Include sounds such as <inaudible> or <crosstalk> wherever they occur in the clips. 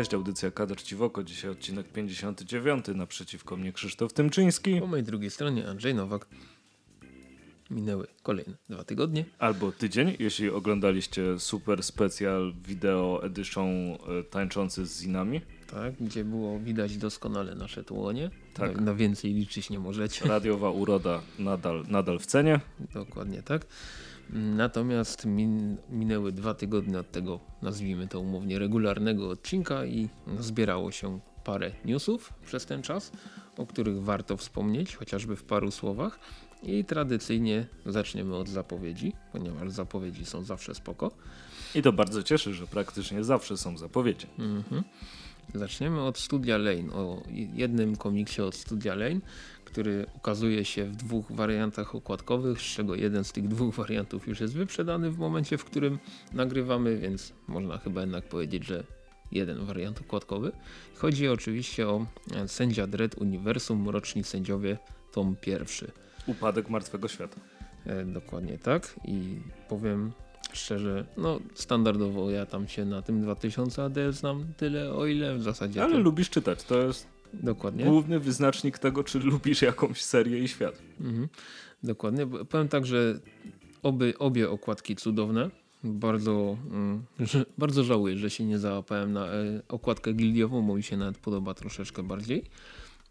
Cześć, audycja Kadr Ciwoko, dzisiaj odcinek 59, naprzeciwko mnie Krzysztof Tymczyński. Po mojej drugiej stronie Andrzej Nowak. Minęły kolejne dwa tygodnie. Albo tydzień, jeśli oglądaliście super specjal video edition e, tańczący z zinami. Tak, gdzie było widać doskonale nasze tłonie. Tak. Na, na więcej liczyć nie możecie. Radiowa uroda nadal, nadal w cenie. Dokładnie tak. Natomiast min, minęły dwa tygodnie od tego, nazwijmy to umownie, regularnego odcinka i zbierało się parę newsów przez ten czas, o których warto wspomnieć, chociażby w paru słowach. I tradycyjnie zaczniemy od zapowiedzi, ponieważ zapowiedzi są zawsze spoko. I to bardzo cieszy, że praktycznie zawsze są zapowiedzi. Mhm. Zaczniemy od Studia Lane, o jednym komiksie od Studia Lane, który ukazuje się w dwóch wariantach okładkowych, z czego jeden z tych dwóch wariantów już jest wyprzedany w momencie, w którym nagrywamy, więc można chyba jednak powiedzieć, że jeden wariant okładkowy. Chodzi oczywiście o Sędzia Dread Uniwersum, Mroczni Sędziowie, tom pierwszy. Upadek Martwego Świata. E, dokładnie tak i powiem szczerze, no standardowo ja tam się na tym 2000 AD znam tyle, o ile w zasadzie... Ale lubisz czytać, to jest Dokładnie. główny wyznacznik tego, czy lubisz jakąś serię i świat. Mhm. Dokładnie. Powiem tak, że oby, obie okładki cudowne. Bardzo, mm, że, bardzo żałuję, że się nie załapałem na e, okładkę gildiową, bo mi się nawet podoba troszeczkę bardziej.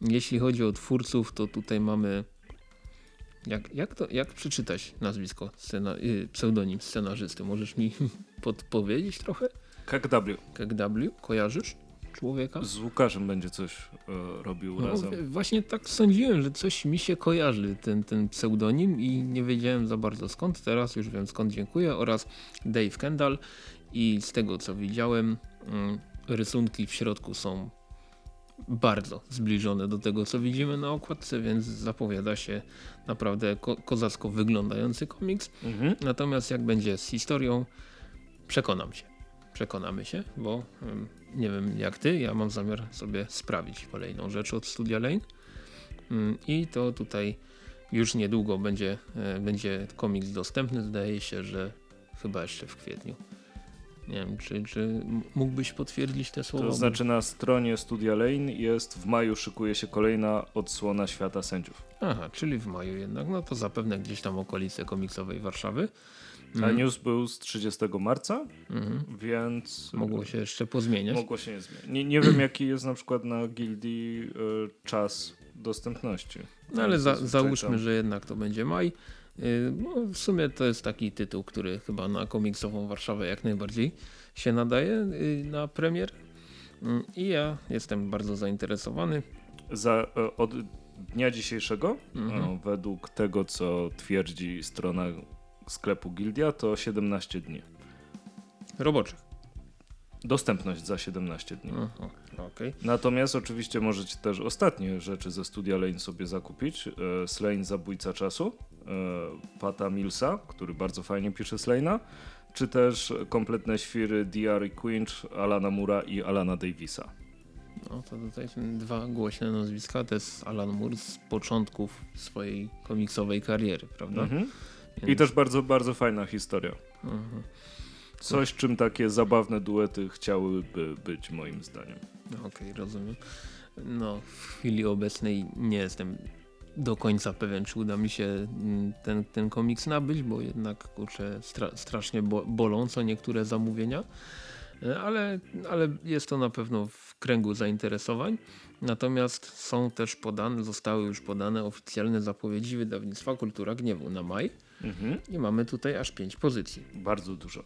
Jeśli chodzi o twórców, to tutaj mamy jak, jak, to, jak przeczytać nazwisko, scena, y, pseudonim scenarzysty? Możesz mi <laughs> podpowiedzieć trochę? KW. KW, kojarzysz człowieka? Z Łukaszem będzie coś e, robił no, razem. Właśnie tak sądziłem, że coś mi się kojarzy ten, ten pseudonim i nie wiedziałem za bardzo skąd. Teraz już wiem skąd dziękuję oraz Dave Kendall i z tego co widziałem mm, rysunki w środku są bardzo zbliżone do tego, co widzimy na okładce, więc zapowiada się naprawdę ko kozacko wyglądający komiks. Mhm. Natomiast jak będzie z historią, przekonam się. Przekonamy się, bo nie wiem jak ty, ja mam zamiar sobie sprawić kolejną rzecz od Studia Lane. Um, I to tutaj już niedługo będzie, e, będzie komiks dostępny. Zdaje się, że chyba jeszcze w kwietniu. Nie wiem, czy, czy mógłbyś potwierdzić te słowa? To znaczy na stronie Studia Lane jest w maju szykuje się kolejna odsłona Świata Sędziów. Aha, czyli w maju jednak, no to zapewne gdzieś tam okolice komiksowej Warszawy. A mhm. news był z 30 marca, mhm. więc... Mogło się jeszcze pozmieniać. Mogło się nie zmieniać. Nie, nie wiem <clears throat> jaki jest na przykład na gildii y, czas dostępności. No ale za, załóżmy, że jednak to będzie maj. Y, no, w sumie to jest taki tytuł, który chyba na komiksową Warszawę jak najbardziej się nadaje y, na premier. Mm, I ja jestem bardzo zainteresowany. Za, e, od dnia dzisiejszego, mhm. E, według tego co twierdzi strona sklepu Gildia, to 17 dni. Roboczych. Dostępność za 17 dni. Aha, okay. Natomiast oczywiście możecie też ostatnie rzeczy ze studia Lane sobie zakupić. E, Slane Zabójca Czasu, e, Pata Millsa, który bardzo fajnie pisze Slane'a, czy też kompletne świry D.R. Quinch, Alana Mura i Alana Davisa. No to tutaj dwa głośne nazwiska. To jest Alan Moore z początków swojej komiksowej kariery, prawda? Mhm. Więc... I też bardzo, bardzo fajna historia. Mhm. Coś, czym takie zabawne duety chciałyby być moim zdaniem. Okej, okay, rozumiem. No, w chwili obecnej nie jestem do końca pewien, czy uda mi się mm, ten, ten komiks nabyć, bo jednak kurczę, stra strasznie bo bolą co niektóre zamówienia, e, ale, ale jest to na pewno w kręgu zainteresowań. Natomiast są też podane, zostały już podane oficjalne zapowiedzi wydawnictwa Kultura Gniewu na maj mhm. i mamy tutaj aż pięć pozycji. Bardzo dużo.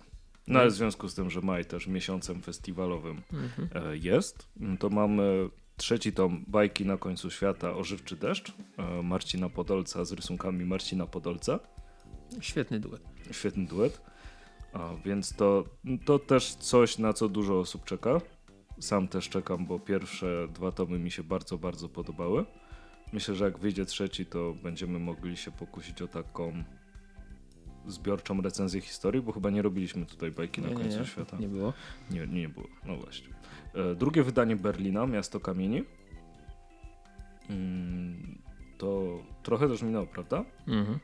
No ale w związku z tym, że maj też miesiącem festiwalowym mhm. E, jest, to mamy trzeci tom Bajki na końcu świata, Ożywczy deszcz e, Marcina Podolca z rysunkami Marcina Podolca. Świetny duet. Świetny duet. A, więc to, to też coś, na co dużo osób czeka. Sam też czekam, bo pierwsze dwa tomy mi się bardzo, bardzo podobały. Myślę, że jak wyjdzie trzeci, to będziemy mogli się pokusić o taką zbiorczą recenzję historii, bo chyba nie robiliśmy tutaj bajki nie, na końcu nie, świata. Nie było? Nie, nie było. No właśnie. E, drugie wydanie Berlina, Miasto Kamieni. Mm, to trochę też minęło, prawda? Mhm.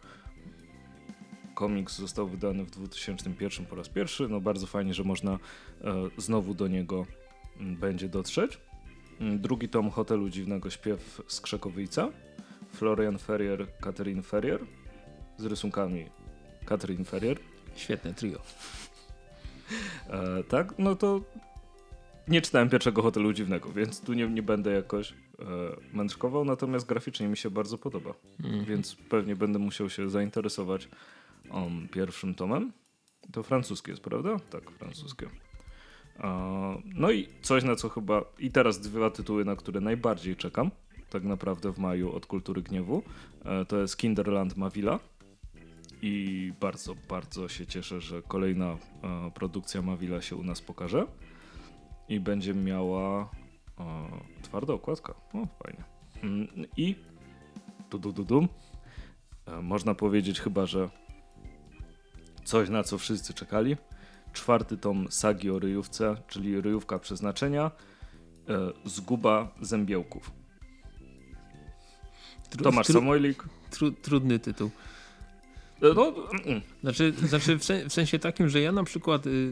Komiks został wydany w 2001 po raz pierwszy. No bardzo fajnie, że można e, znowu do niego mm, będzie dotrzeć. Mm, Drugi tom Hotelu Dziwnego Śpiew z Krzekowica. Florian Ferrier, Catherine Ferrier z rysunkami Catherine Ferrier. Świetne trio. E, tak, no to nie czytałem pierwszego Hotelu Dziwnego, więc tu nie, nie będę jakoś e, mędrkował, natomiast graficznie mi się bardzo podoba, Mhm. więc pewnie będę musiał się zainteresować um, pierwszym tomem. To francuskie jest, prawda? Tak, francuskie. E, no i coś na co chyba, i teraz dwa tytuły, na które najbardziej czekam, tak naprawdę w maju od Kultury Gniewu, e, to jest Kinderland Mavila i bardzo, bardzo się cieszę, że kolejna e, produkcja Mavila się u nas pokaże i będzie miała e, twarda okładka. O, fajnie. Mm, I du, du, du, dum. E, można powiedzieć chyba, że coś na co wszyscy czekali. Czwarty tom sagi o ryjówce, czyli ryjówka przeznaczenia, zguba zębiełków. Tomasz Samojlik. tru- trudny tytuł. E, no, Znaczy, znaczy w, sen, w sensie takim, że ja na przykład y,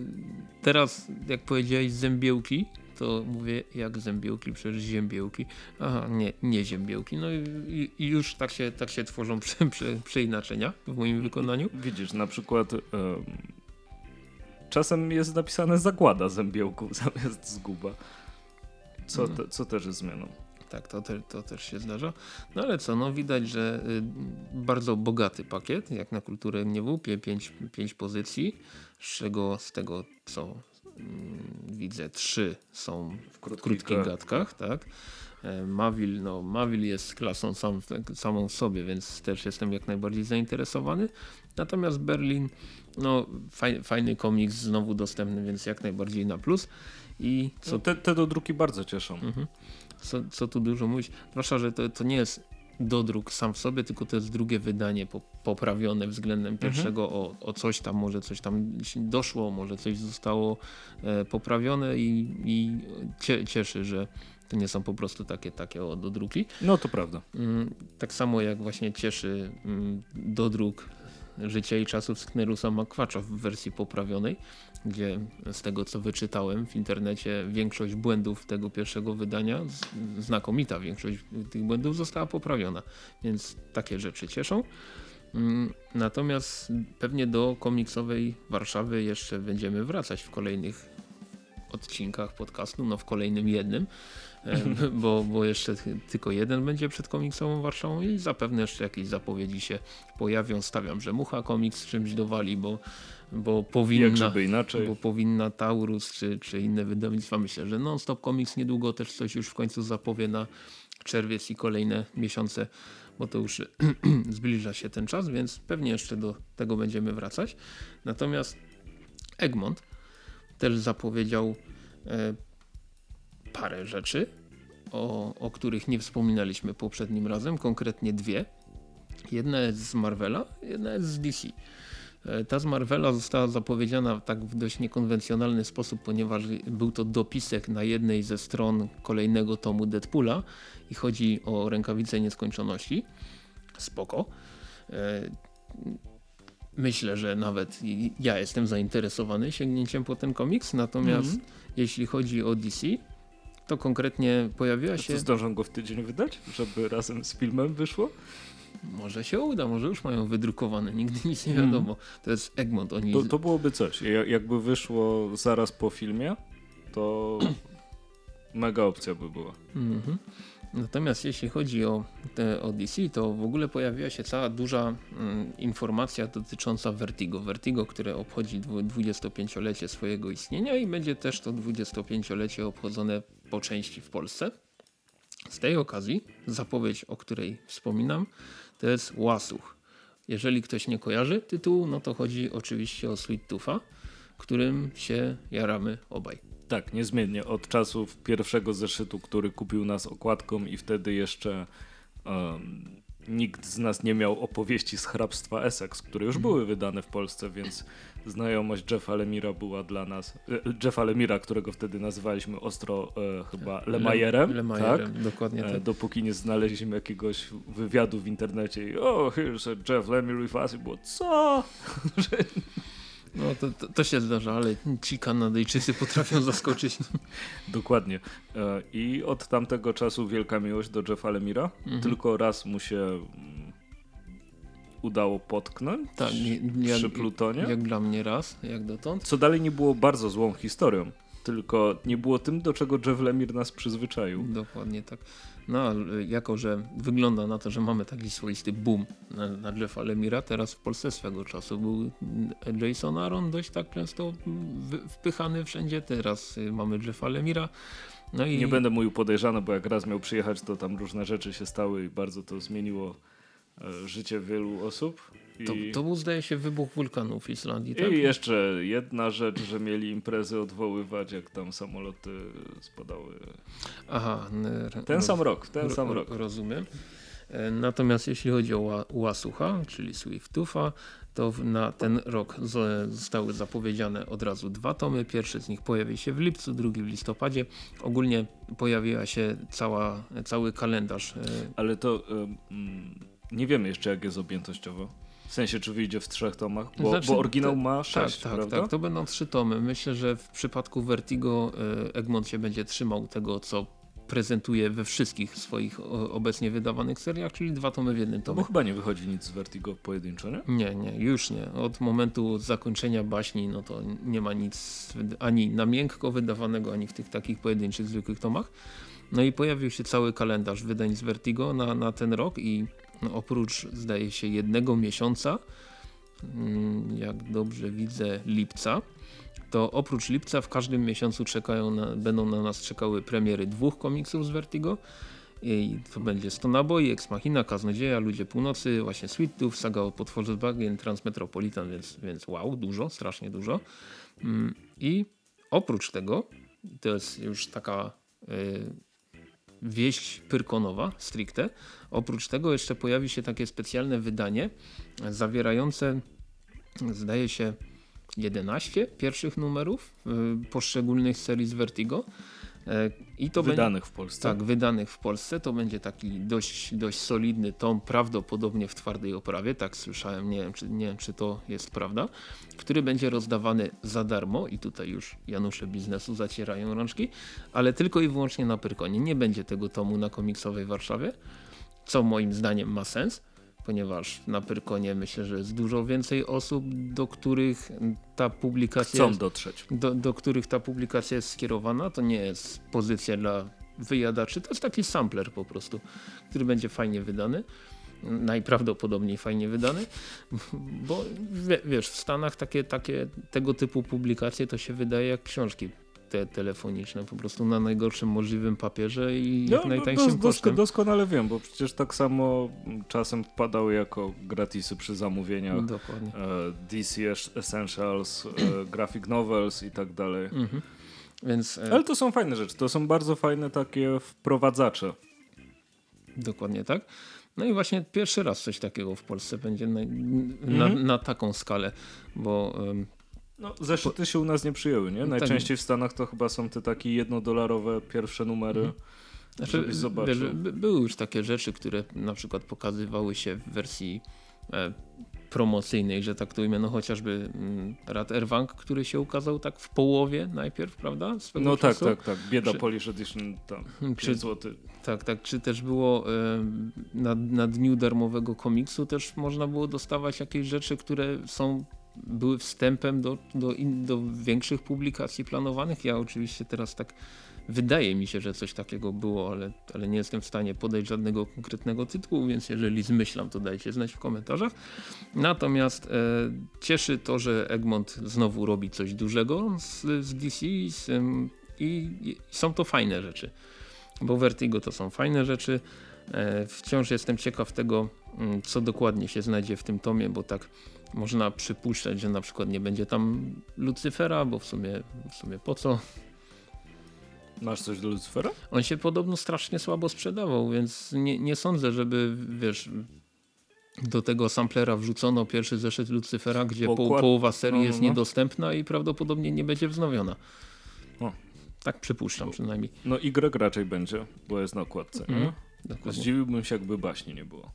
teraz, jak powiedziałeś zębiełki, to mówię jak zębiełki, przecież ziębiełki. Aha, nie, nie ziębiełki. No i, i, już tak się, tak się tworzą <laughs> prze, prze, przeinaczenia w moim wykonaniu. Widzisz, na przykład em, czasem jest napisane zagłada zębiełków <laughs> zamiast zguba. Co, Mm. te, co też jest zmianą. Tak, to, te, to też się zdarza. No ale co, no widać, że y, bardzo bogaty pakiet, jak na kulturę gniewu, pie, pięć, pięć pozycji, z czego z tego co mm, widzę, trzy są w krótkich krótkich, ga- gadkach, tak. E, Mavil, no Mavil jest klasą sam, samą w sobie, więc też jestem jak najbardziej zainteresowany. Natomiast Berlin, no faj, fajny komiks, znowu dostępny, więc jak najbardziej na plus. I co No, te, te do druki bardzo cieszą. Mhm. Co, co tu dużo mówić, zwłaszcza, że to, to nie jest dodruk sam w sobie, tylko to jest drugie wydanie po, poprawione względem pierwszego o, o coś tam, może coś tam doszło, może coś zostało e, poprawione i, i cie, cieszy, że to nie są po prostu takie, takie o dodruki. No to prawda. Mm, Tak samo jak właśnie cieszy mm, dodruk Życia i czasów Sknerusa Makwacza w wersji poprawionej, gdzie z tego co wyczytałem w internecie większość błędów tego pierwszego wydania, znakomita większość tych błędów została poprawiona, więc takie rzeczy cieszą. Mm, Natomiast pewnie do komiksowej Warszawy jeszcze będziemy wracać w kolejnych odcinkach podcastu, no w kolejnym jednym, e, bo, bo jeszcze ty- tylko jeden będzie przed komiksową Warszawą i zapewne jeszcze jakieś zapowiedzi się pojawią. Stawiam, że Mucha Komiks czymś dowali, bo, bo powinna, bo powinna Taurus czy, czy inne wydawnictwa. Myślę, że Non-Stop Comics niedługo też coś już w końcu zapowie na czerwiec i kolejne miesiące, bo to już <clears throat> zbliża się ten czas, więc pewnie jeszcze do tego będziemy wracać. Natomiast Egmont też zapowiedział e, parę rzeczy, o, o których nie wspominaliśmy poprzednim razem, konkretnie dwie. Jedna jest z Marvela, jedna jest z DC. E, Ta z Marvela została zapowiedziana tak w dość niekonwencjonalny sposób, ponieważ był to dopisek na jednej ze stron kolejnego tomu Deadpoola i chodzi o rękawicę nieskończoności. Spoko. Myślę, że nawet ja jestem zainteresowany sięgnięciem po ten komiks, natomiast Mhm. jeśli chodzi o DC, to konkretnie pojawiła się... Co zdążą go w tydzień wydać, żeby razem z filmem wyszło? Może się uda, może już mają wydrukowane, nigdy nic nie Mhm. wiadomo. To jest Egmont, oni... To, to byłoby coś. Ja- Jakby wyszło zaraz po filmie, to <clears throat> mega opcja by była. Mhm. Natomiast jeśli chodzi o, o DC, to w ogóle pojawiła się cała duża mm, informacja dotycząca Vertigo. Vertigo, które obchodzi dwu- 25-lecie swojego istnienia i będzie też to 25-lecie obchodzone po części w Polsce. Z tej okazji zapowiedź, o której wspominam, to jest Łasuch. Jeżeli ktoś nie kojarzy tytułu, no to chodzi oczywiście o Sweet Tootha, którym się jaramy obaj. Tak, niezmiennie. Od czasów pierwszego zeszytu, który kupił nas okładką i wtedy jeszcze em, nikt z nas nie miał opowieści z hrabstwa Essex, które już były wydane w Polsce, więc znajomość Jeffa Lemira była dla nas... e, Jeffa Lemira, którego wtedy nazywaliśmy ostro e, chyba Lemajerem. Lemajerem, tak? dokładnie E, tak. dopóki nie znaleźliśmy jakiegoś wywiadu w internecie i o, here's a Jeff Lemire i było co? <laughs> No to, to, to, się zdarza, ale ci Kanadyjczycy potrafią <laughs> zaskoczyć. Dokładnie. E, I od tamtego czasu wielka miłość do Jeffa Lemira. Mhm. Tylko raz mu się mm, udało potknąć tak, jak, przy Plutonie. Jak dla mnie raz, jak dotąd. Co dalej nie było bardzo złą historią tylko nie było tym, do czego Jeff Lemire nas przyzwyczaił. Dokładnie tak. No, jako że wygląda na to, że mamy taki swoisty boom na, na Jeffa Lemira, teraz w Polsce swego czasu był Jason Aaron dość tak często wpychany wszędzie, teraz mamy Jeffa Lemira. No i... Nie będę mówił podejrzany, bo jak raz miał przyjechać, to tam różne rzeczy się stały i bardzo to zmieniło e, życie wielu osób. To, to był zdaje się wybuch wulkanu w Islandii. Tak? I jeszcze jedna rzecz, że mieli imprezy odwoływać, jak tam samoloty spadały. Aha. Ten roz, sam rok, ten sam rok. Rozumiem. E, natomiast jeśli chodzi o Łasucha, czyli Swiftufa, to na ten rok zostały zapowiedziane od razu dwa tomy. Pierwszy z nich pojawi się w lipcu, drugi w listopadzie. Ogólnie pojawiła się cała, cały kalendarz. E, Ale to nie wiemy jeszcze jak jest objętościowo. W sensie, czy wyjdzie w trzech tomach? Bo, znaczy, bo oryginał ma sześć, tak, tak, tak, to będą trzy tomy. Myślę, że w przypadku Vertigo e, Egmont się będzie trzymał tego, co prezentuje we wszystkich swoich obecnie wydawanych seriach, czyli dwa tomy w jednym tomie. Bo chyba nie wychodzi nic z Vertigo pojedynczo, nie? Nie, nie, już nie. Od momentu zakończenia baśni, no to nie ma nic ani na miękko wydawanego, ani w tych takich pojedynczych, zwykłych tomach. No i pojawił się cały kalendarz wydań z Vertigo na, na ten rok i oprócz zdaje się jednego miesiąca, mm, jak dobrze widzę lipca, to oprócz lipca w każdym miesiącu czekają na, będą na nas czekały premiery dwóch komiksów z Vertigo. I to będzie 100 naboi, Ex Machina, Kaznodzieja, Ludzie Północy, właśnie Sweet Tooth, Saga o potworze z Bagien, Transmetropolitan, więc, więc wow, dużo, strasznie dużo. Mm, I oprócz tego, to jest już taka y, wieść pyrkonowa stricte. Oprócz tego jeszcze pojawi się takie specjalne wydanie zawierające zdaje się 11 pierwszych numerów y, poszczególnych serii z Vertigo I to wydanych będzie, w Polsce. Tak, wydanych w Polsce. To będzie taki dość, dość solidny tom, prawdopodobnie w twardej oprawie, tak słyszałem, nie wiem, czy, nie wiem czy to jest prawda, który będzie rozdawany za darmo i tutaj już Janusze biznesu zacierają rączki, ale tylko i wyłącznie na Pyrkonie. Nie będzie tego tomu na komiksowej Warszawie, co moim zdaniem ma sens ponieważ na Pyrkonie myślę, że jest dużo więcej osób, do których ta publikacja chcą jest, dotrzeć. Do, do których ta publikacja jest skierowana. To nie jest pozycja dla wyjadaczy, to jest taki sampler po prostu, który będzie fajnie wydany najprawdopodobniej fajnie wydany, bo wiesz, w Stanach takie, takie tego typu publikacje to się wydaje jak książki te telefoniczne po prostu na najgorszym możliwym papierze i no, jak najtańszym dos, kosztem. Doskonale wiem, bo przecież tak samo czasem wpadały jako gratisy przy zamówieniach Dokładnie. E, DC Essentials, e, <clears throat> Graphic Novels i tak dalej. Mhm. Więc, e... Ale to są fajne rzeczy, to są bardzo fajne takie wprowadzacze. Dokładnie tak. No i właśnie pierwszy raz coś takiego w Polsce będzie na, na, mhm. na taką skalę, bo no, zeszyty się u nas nie przyjęły, nie? Tak. Najczęściej tak. w Stanach to chyba są te takie jednodolarowe pierwsze numery. Mhm. Znaczy, wiesz, by, były już takie rzeczy, które na przykład pokazywały się w wersji e, promocyjnej, że tak to imię, no chociażby mm, Rad Erwang, który się ukazał tak w połowie najpierw, prawda? Swego no tak, czasu. tak, tak. Bieda czy, Polish Edition, tam, 5 czy, zł. Tak, tak. Czy też było e, na, na dniu darmowego komiksu też można było dostawać jakieś rzeczy, które są były wstępem do, do, in, do większych publikacji planowanych. Ja oczywiście teraz tak wydaje mi się, że coś takiego było, ale, ale nie jestem w stanie podać żadnego konkretnego tytułu, więc jeżeli zmyślam, to dajcie znać w komentarzach. Natomiast e, cieszy to, że Egmont znowu robi coś dużego z, z DC z, i, i są to fajne rzeczy. Bo Vertigo to są fajne rzeczy. E, wciąż jestem ciekaw tego, co dokładnie się znajdzie w tym tomie, bo tak można przypuszczać, że na przykład nie będzie tam Lucyfera, bo w sumie, w sumie po co? Masz coś do Lucyfera? On się podobno strasznie słabo sprzedawał, więc nie, nie sądzę, żeby wiesz do tego samplera wrzucono pierwszy zeszyt Lucyfera, gdzie połowa serii no, no, jest no. niedostępna i prawdopodobnie nie będzie wznowiona. O. Tak przypuszczam przynajmniej. No Y raczej będzie, bo jest na okładce. Mm, Zdziwiłbym się, jakby baśni nie było.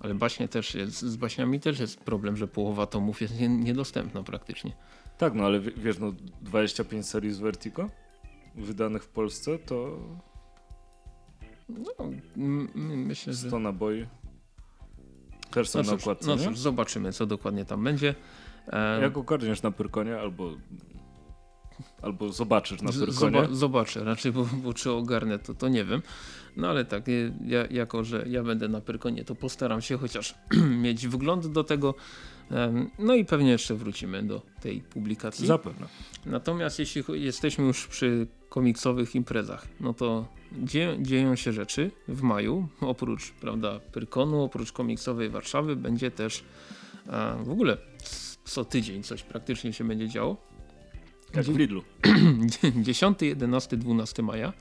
Ale baśnie też jest, z baśniami też jest problem, że połowa tomów jest nie, niedostępna praktycznie. Tak, no ale w- wiesz, no 25 serii z Vertigo wydanych w Polsce to No, myślę, że... 100 naboi. Też są No na cóż, okładce, no cóż, zobaczymy, co dokładnie tam będzie. E, Jak ogarniesz na Pyrkonie albo albo zobaczysz na Pyrkonie. zoba- zobaczę, raczej, bo, bo czy ogarnę, to, to nie wiem. No ale tak, je- ja, jako że ja będę na Pyrkonie, to postaram się chociaż <clears throat> mieć wgląd do tego. No i pewnie jeszcze wrócimy do tej publikacji. Zapewne. Natomiast jeśli jesteśmy już przy komiksowych imprezach, no to dzie dzieją się rzeczy w maju. Oprócz prawda, Pyrkonu, oprócz komiksowej Warszawy będzie też a, w ogóle co tydzień coś praktycznie się będzie działo. Jak w Lidlu. 10, 11, 12 maja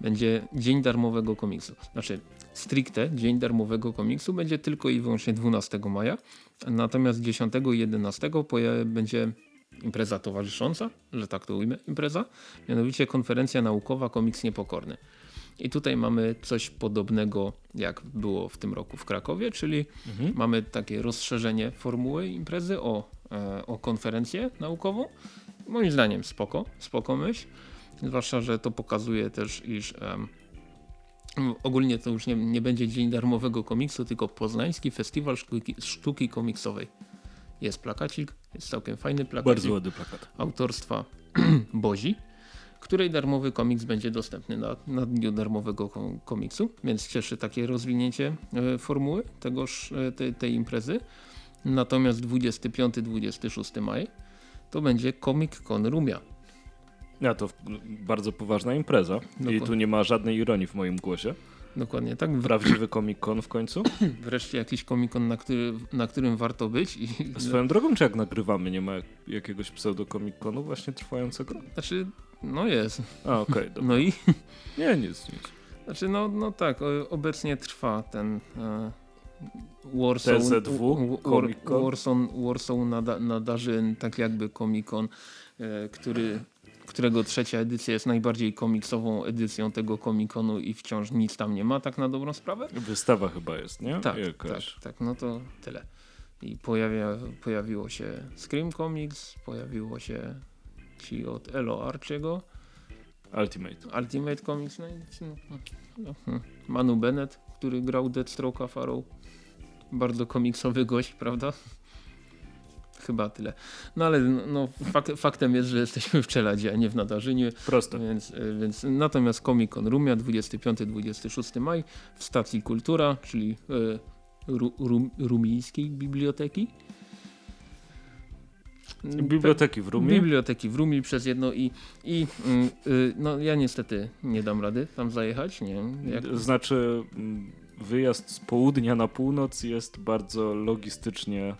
będzie Dzień Darmowego Komiksu. Znaczy stricte Dzień Darmowego Komiksu będzie tylko i wyłącznie 12 maja. Natomiast 10 i 11 poja- będzie impreza towarzysząca, że tak to ujmę, impreza, mianowicie konferencja naukowa Komiks Niepokorny. I tutaj mamy coś podobnego jak było w tym roku w Krakowie, czyli Mhm. mamy takie rozszerzenie formuły imprezy o, e, o konferencję naukową. Moim zdaniem spoko, spoko myśl. Zwłaszcza, że to pokazuje też, iż em, ogólnie to już nie, nie będzie Dzień Darmowego Komiksu, tylko Poznański Festiwal Sztuki, Sztuki Komiksowej. Jest plakacik, jest całkiem fajny plakacik Bardzo ładny plakat. autorstwa <clears throat> Bozi, której darmowy komiks będzie dostępny na, na dniu darmowego kom- komiksu, więc cieszy takie rozwinięcie e, formuły tegoż, e, te, tej imprezy. Natomiast 25-26 maj to będzie Comic Con Rumia. Ja to bardzo poważna impreza i Dokładnie. tu nie ma żadnej ironii w moim głosie. Dokładnie tak. Prawdziwy Comic Con w końcu. <clears throat> wreszcie jakiś Comic Con, na, który, na którym warto być. I, Swoją drogą, czy jak nagrywamy, nie ma jak- jakiegoś pseudo Comic Conu właśnie trwającego? Znaczy, no jest. A, okej, <laughs> dobra. No i Nie, nic, nic. Znaczy, no, no tak, obecnie trwa ten e, Warsaw, TZW. Warsaw, Warsaw nada, nadarzy tak jakby Comic Con, e, który, którego trzecia edycja jest najbardziej komiksową edycją tego Comic Conu i wciąż nic tam nie ma, tak na dobrą sprawę? Wystawa chyba jest, nie? Tak, tak, Jakaś. tak, no to tyle. I pojawia, pojawiło się Scream Comics, pojawiło się ci od Elo Archiego, Ultimate. Ultimate Comics, no i no, no, hmm. Manu Bennett, który grał Deathstroke'a Farrow. Bardzo komiksowy gość, prawda? Chyba tyle. No ale no, fak, faktem jest, że jesteśmy w Czeladzie, a nie w Nadarzynie, Proste. więc, y, więc natomiast Comic Con Rumia 25-26 maj w stacji Kultura, czyli y, ru, rum, rumijskiej biblioteki. Biblioteki w Rumie. Biblioteki w Rumi przez jedno i, i mm, y, no ja niestety nie dam rady tam zajechać, nie jak, Znaczy, mm, wyjazd z południa na północ jest bardzo logistycznie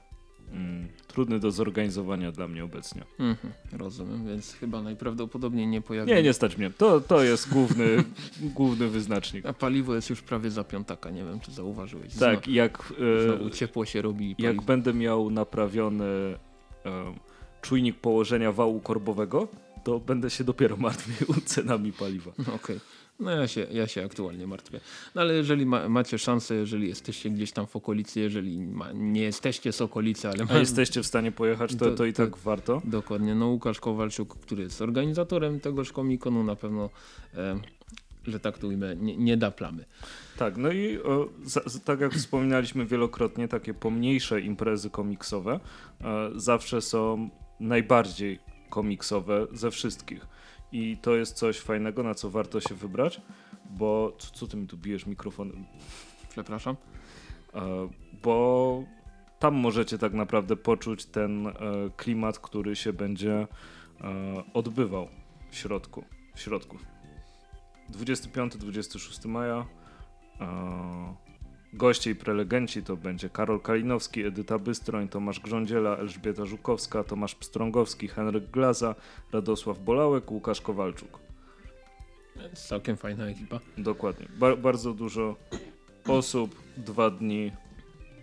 mm, trudny do zorganizowania dla mnie obecnie. Mhm, rozumiem, więc chyba najprawdopodobniej nie pojawi. Nie, nie stać mnie. To, to jest główny, <laughs> główny wyznacznik. A paliwo jest już prawie za piątaka, nie wiem czy zauważyłeś. Tak, jak, znowu e, ciepło się robi i jak będę miał naprawiony e, czujnik położenia wału korbowego, to będę się dopiero martwił <laughs> cenami paliwa. Okej. No ja się, ja się aktualnie martwię. No ale jeżeli ma, macie szansę, jeżeli jesteście gdzieś tam w okolicy, jeżeli ma, nie jesteście z okolicy, ale A ma, jesteście w stanie pojechać, to, To- to i to- tak warto. Dokładnie. No Łukasz Kowalczuk, który jest organizatorem tegoż komikonu na pewno, e, że tak to ujmę, nie, nie da plamy. Tak, no i o, za, tak jak wspominaliśmy wielokrotnie, takie pomniejsze imprezy komiksowe e, zawsze są najbardziej komiksowe ze wszystkich. I to jest coś fajnego, na co warto się wybrać, bo co, co ty mi tu bijesz mikrofonem? Przepraszam. E, bo tam możecie tak naprawdę poczuć ten e, klimat, który się będzie e, odbywał w środku. W środku. 25-26 maja. Goście i prelegenci to będzie Karol Kalinowski, Edyta Bystroń, Tomasz Grządziela, Elżbieta Żukowska, Tomasz Pstrągowski, Henryk Glaza, Radosław Bolałek, Łukasz Kowalczuk. Całkiem fajna ekipa. Dokładnie. Ba- bardzo dużo osób, dwa dni.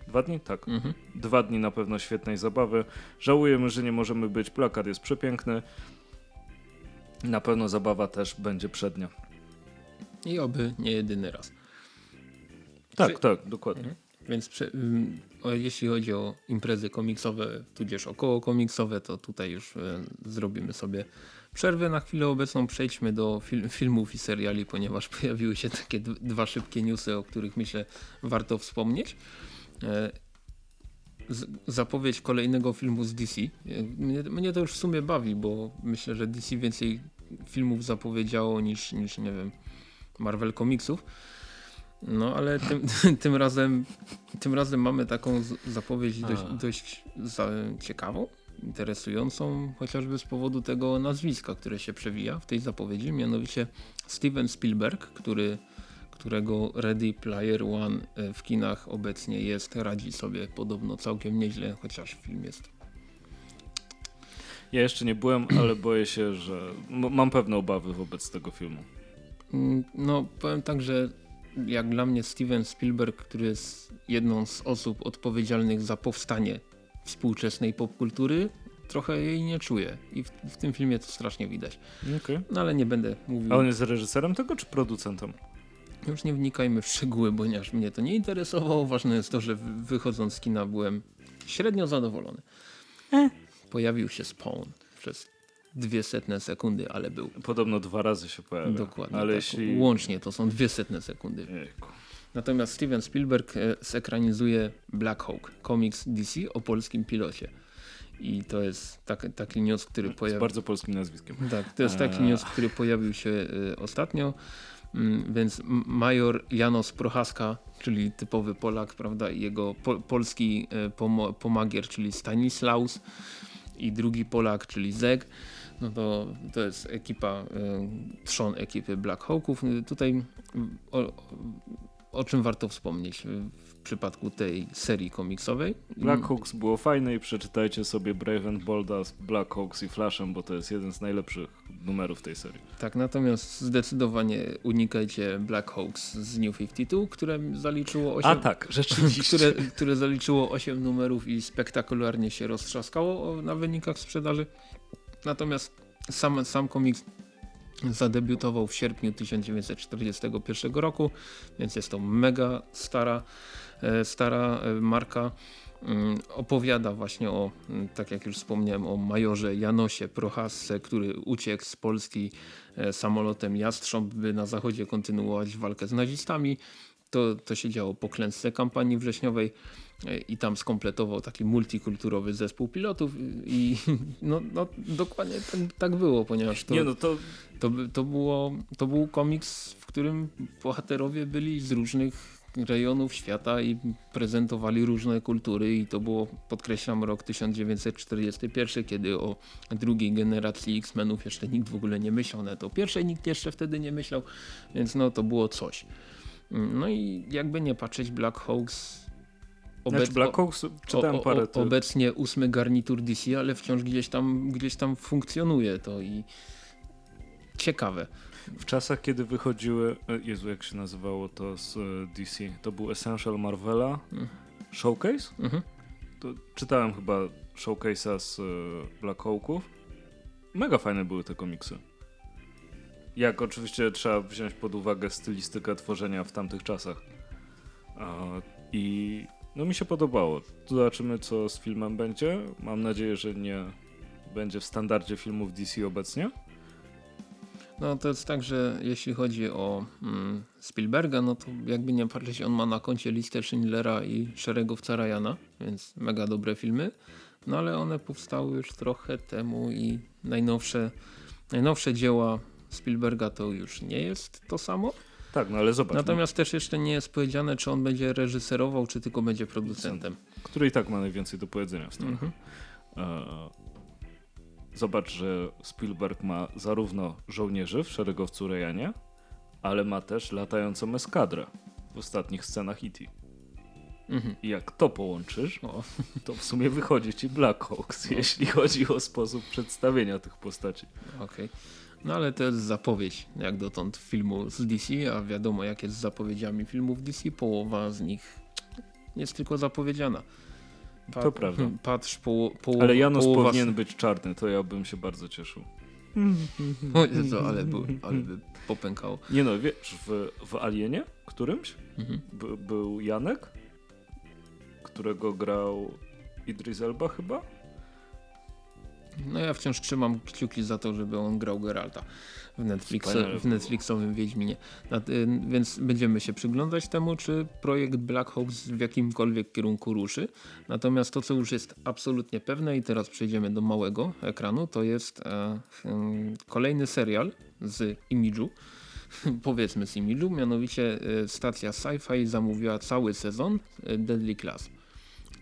Dwa dni? Tak. Mhm. Dwa dni na pewno świetnej zabawy. Żałujemy, że nie możemy być. Plakat jest przepiękny. Na pewno zabawa też będzie przednia. I oby nie jedyny raz. Tak, Czy- tak, dokładnie. Więc prze, ym, o, jeśli chodzi o imprezy komiksowe, tudzież około komiksowe, to tutaj już e, zrobimy sobie przerwę na chwilę obecną. Przejdźmy do fil <laughs> filmów i seriali, ponieważ <laughs> pojawiły się takie dwa szybkie newsy, o których myślę warto wspomnieć. E, zapowiedź kolejnego filmu z DC. E, mnie, mnie, to już w sumie bawi, bo myślę, że DC więcej filmów zapowiedziało niż, niż nie wiem, Marvel komiksów. No ale tym, <laughs> tym, razem, tym razem mamy taką zapowiedź dość, dość ciekawą, interesującą, chociażby z powodu tego nazwiska, które się przewija w tej zapowiedzi, mianowicie Steven Spielberg, który, którego Ready Player One e, w kinach obecnie jest, radzi sobie podobno całkiem nieźle, chociaż film jest ja jeszcze nie byłem, <clears throat> ale boję się, że mam pewne obawy wobec tego filmu. Mm, no, powiem tak, że jak dla mnie Steven Spielberg, który jest jedną z osób odpowiedzialnych za powstanie współczesnej popkultury, trochę jej nie czuje i w, w tym filmie to strasznie widać. Okay. No ale nie będę mówił. A on jest reżyserem tego czy producentem? Już nie wnikajmy w szczegóły, ponieważ mnie to nie interesowało. Ważne jest to, że wychodząc z kina byłem średnio zadowolony. E. Pojawił się Spawn przez dwie setne sekundy, ale był. Podobno dwa razy się pojawia. Dokładnie. Ale tak. jeśli... Łącznie to są dwie setne sekundy. Jejku. Natomiast Steven Spielberg e, zekranizuje Black Hawk, komiks DC o polskim pilocie. I to jest tak, taki news, który pojawił... Z bardzo polskim nazwiskiem. Tak, to jest taki news, który pojawił się y, ostatnio. Mm, więc major Janos Prochaska, czyli typowy Polak, prawda, i jego po, polski pom pomagier, czyli Stanislaus i drugi Polak, czyli Zeg no to, to jest ekipa, y, trzon ekipy Black Hawków. Tutaj o, o czym warto wspomnieć w przypadku tej serii komiksowej. Black Hawks było fajne i przeczytajcie sobie Brave and Bolda z Black Hawks i Flashem, bo to jest jeden z najlepszych numerów tej serii. Tak, natomiast zdecydowanie unikajcie Black Hawks z New 52, które zaliczyło 8, A tak, rzeczywiście. które, które zaliczyło 8 numerów i spektakularnie się roztrzaskało na wynikach sprzedaży. Natomiast sam, sam komiks zadebiutował w sierpniu 1941 roku, więc jest to mega stara, e, stara e, marka. Mm, opowiada właśnie o, mm, tak jak już wspomniałem, o majorze Janosie Prochasce, który uciekł z Polski e, samolotem Jastrząb, by na zachodzie kontynuować walkę z nazistami. To, to się działo po klęsce kampanii wrześniowej i tam skompletował taki multikulturowy zespół pilotów i no, no dokładnie tak, tak, było, ponieważ to, Nie, no to... To, to, było, to był komiks, w którym bohaterowie byli z różnych rejonów świata i prezentowali różne kultury i to było, podkreślam, rok 1941, kiedy o drugiej generacji X-Menów jeszcze nikt w ogóle nie myślał, nawet o pierwszej nikt jeszcze wtedy nie myślał, więc no to było coś. No i jakby nie patrzeć, Black Hawks Obec... Znaczy Black Hawks czytałem o, o, parę. O, obecnie ósmy garnitur DC, ale wciąż gdzieś tam, gdzieś tam funkcjonuje to i ciekawe. W czasach, kiedy wychodziły, e, Jezu, jak się nazywało to z e, DC, to był Essential Marvela mhm. Showcase? Mhm. To czytałem chyba Showcase'a z e, Black Hawków. Mega fajne były te komiksy. Jak oczywiście trzeba wziąć pod uwagę stylistykę tworzenia w tamtych czasach. I no mi się podobało. Zobaczymy co z filmem będzie. Mam nadzieję, że nie będzie w standardzie filmów DC obecnie. No to jest tak, że jeśli chodzi o mm, Spielberga, no to jakby nie patrzeć, on ma na koncie listę Schindlera i Szeregowca Ryana, więc mega dobre filmy. No ale one powstały już trochę temu i najnowsze, najnowsze dzieła Spielberga to już nie jest to samo. Tak, no ale zobacz. No. Natomiast no. też jeszcze nie jest powiedziane, czy on będzie reżyserował, czy tylko będzie producentem. Który i tak ma najwięcej do powiedzenia w tym. Mhm. E, zobacz, że Spielberg ma zarówno żołnierzy w szeregowcu Rejanie, ale ma też latającą eskadrę w ostatnich scenach E.T. Mhm. I jak to połączysz, o. <laughs> to w sumie wychodzi ci Black Hawks, jeśli chodzi o sposób przedstawienia tych postaci. Okej. Okay. No ale to jest zapowiedź jak dotąd filmu z DC, a wiadomo jak jest z zapowiedziami filmów DC, połowa z nich jest tylko zapowiedziana. Pa to prawda. Patrz, po, połowa, Ale Janusz powinien być czarny, to ja bym się bardzo cieszył. <laughs> O Jezu, ale by, ale by popękało. Nie no, wiesz, w, w Alienie którymś mhm. był Janek którego grał Idris Elba chyba? No ja wciąż trzymam kciuki za to, żeby on grał Geralta w, Netflix, w. Netflixowym Wiedźminie. Y, więc będziemy się przyglądać temu, czy projekt Black Hawks w jakimkolwiek kierunku ruszy. Natomiast to, co już jest absolutnie pewne i teraz przejdziemy do małego ekranu, to jest e, hmm, kolejny serial z Image'u. <laughs> Powiedzmy z Image'u, mianowicie e, stacja Sci-Fi zamówiła cały sezon Deadly Class.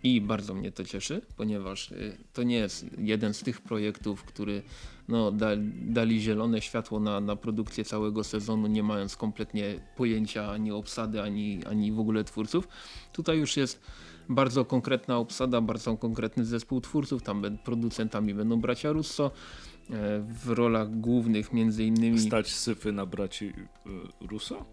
I bardzo mnie to cieszy, ponieważ y, to nie jest jeden z tych projektów, który no, da, dali zielone światło na, na produkcję całego sezonu, nie mając kompletnie pojęcia ani obsady, ani, ani w ogóle twórców. Tutaj już jest bardzo konkretna obsada, bardzo konkretny zespół twórców, tam producentami będą bracia Russo, e, w rolach głównych między innymi... Stać syfy na braci y, Russo?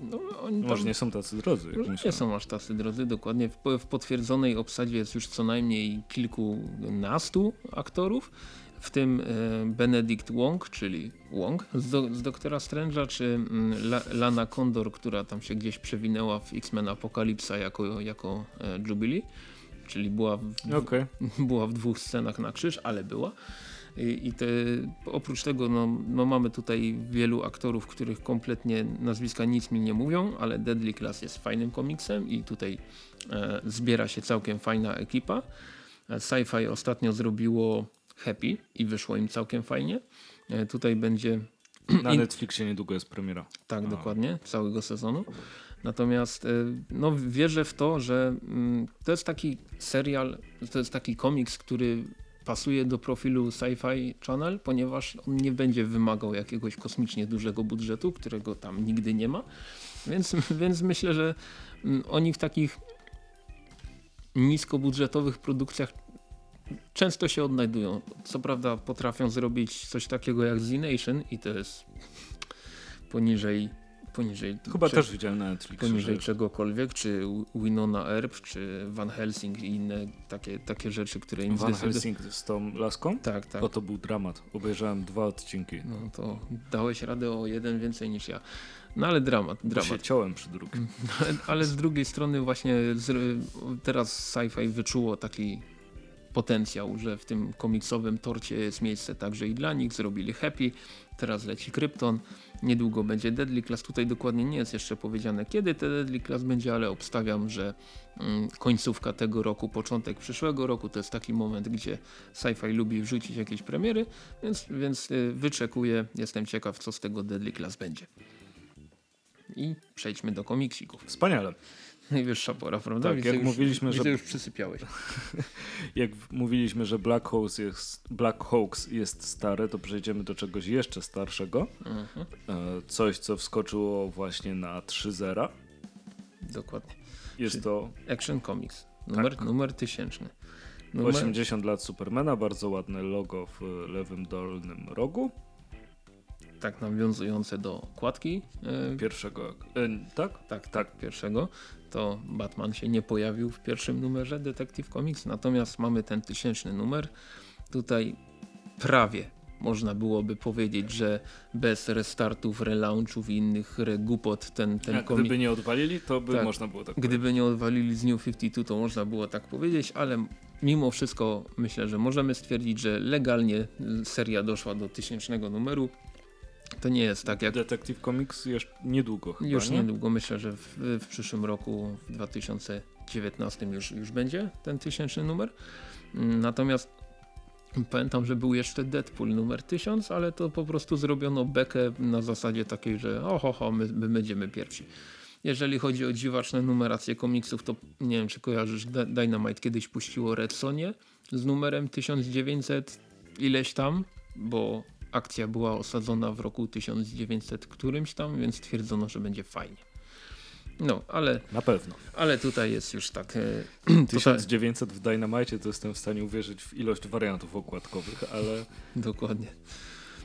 No, oni tam- Może nie są tacy drodzy. Może nie są aż tacy drodzy, dokładnie. W, w potwierdzonej obsadzie jest już co najmniej kilkunastu aktorów, w tym e, Benedict Wong, czyli Wong z, do, z Doktora Strange'a, czy mm, La, Lana Condor, która tam się gdzieś przewinęła w X-Men Apokalipsa jako, jako e, Jubilee, czyli była w, Okej. była w dwóch scenach na krzyż, ale była. I, te, oprócz tego no, no mamy tutaj wielu aktorów, których kompletnie nazwiska nic mi nie mówią, ale Deadly Class jest fajnym komiksem i tutaj e, zbiera się całkiem fajna ekipa. E, Sci-Fi ostatnio zrobiło Happy i wyszło im całkiem fajnie. E, tutaj będzie <clears throat> Na Netflixie niedługo jest premiera. tak, A. dokładnie, całego sezonu. Natomiast y, no, wierzę w to, że mm, to jest taki serial, to jest taki komiks, który pasuje do profilu Sci-Fi Channel, ponieważ on nie będzie wymagał jakiegoś kosmicznie dużego budżetu, którego tam nigdy nie ma. Więc, więc myślę, że mm, oni w takich niskobudżetowych produkcjach często się odnajdują. Co prawda potrafią zrobić coś takiego jak Z Nation i to jest poniżej poniżej, Chyba cze- też widziałem na Netflixie. poniżej że- czegokolwiek, czy Winona Earp, czy Van Helsing i inne takie, takie rzeczy, które im Van. Helsing z tą laską? Tak, tak. O, to był dramat. Obejrzałem dwa odcinki. No to dałeś radę o jeden więcej niż ja. No ale dramat, Bo się dramat. ciąłem przy drugim. <laughs> Ale, ale z drugiej strony właśnie z, teraz sci-fi wyczuło taki potencjał, że w tym komiksowym torcie jest miejsce także i dla nich, zrobili Happy, teraz leci Krypton, niedługo będzie Deadly Class, tutaj dokładnie nie jest jeszcze powiedziane kiedy te Deadly Class będzie, ale obstawiam, że mm, końcówka tego roku, początek przyszłego roku to jest taki moment, gdzie sci-fi lubi wrzucić jakieś premiery, więc, więc y, wyczekuję, jestem ciekaw co z tego Deadly Class będzie. I przejdźmy do komiksików. Wspaniale. Najwyższa pora, prawda? Tak, Widzę jak już, mówiliśmy, że- już przysypiałeś. <laughs> Jak mówiliśmy, że Black Hawks, jest, Black Hawks jest stary, to przejdziemy do czegoś jeszcze starszego. Mhm, E, Coś, co wskoczyło właśnie na 3.0. dokładnie. Jest to Action Comics. Numer, Tak. numer tysięczny. Numer, 80 lat Supermana, bardzo ładne logo w lewym dolnym rogu. tak nawiązujące do okładki. e, Pierwszego, e, tak? tak, tak, pierwszego. To Batman się nie pojawił w pierwszym numerze Detective Comics, natomiast mamy ten tysięczny numer. Tutaj prawie można byłoby powiedzieć, że bez restartów, relaunchów i innych regupot ten, ten komik Gdyby nie odwalili, to by Tak. można było tak Gdyby nie odwalili z New 52, to można było tak powiedzieć, ale mimo wszystko myślę, że możemy stwierdzić, że legalnie seria doszła do tysięcznego numeru. To nie jest tak jak. Detective Comics jeszcze niedługo chyba, już nie? niedługo, myślę, że w, w przyszłym roku, w 2019 już, już będzie ten tysięczny numer. Natomiast pamiętam, że był jeszcze Deadpool numer 1000, ale to po prostu zrobiono bekę na zasadzie takiej, że oho, ho, my, my będziemy pierwsi. Jeżeli chodzi o dziwaczne numeracje komiksów, to nie wiem, czy kojarzysz, Dy- Dynamite kiedyś puściło Red Sonie z numerem 1900 ileś tam, bo akcja była osadzona w roku 1900 którymś tam, więc twierdzono, że będzie fajnie. No, ale, Na pewno. ale tutaj jest już tak. e, <clears throat> Tutaj, 1900 w Dynamite to jestem w stanie uwierzyć w ilość wariantów okładkowych, ale dokładnie.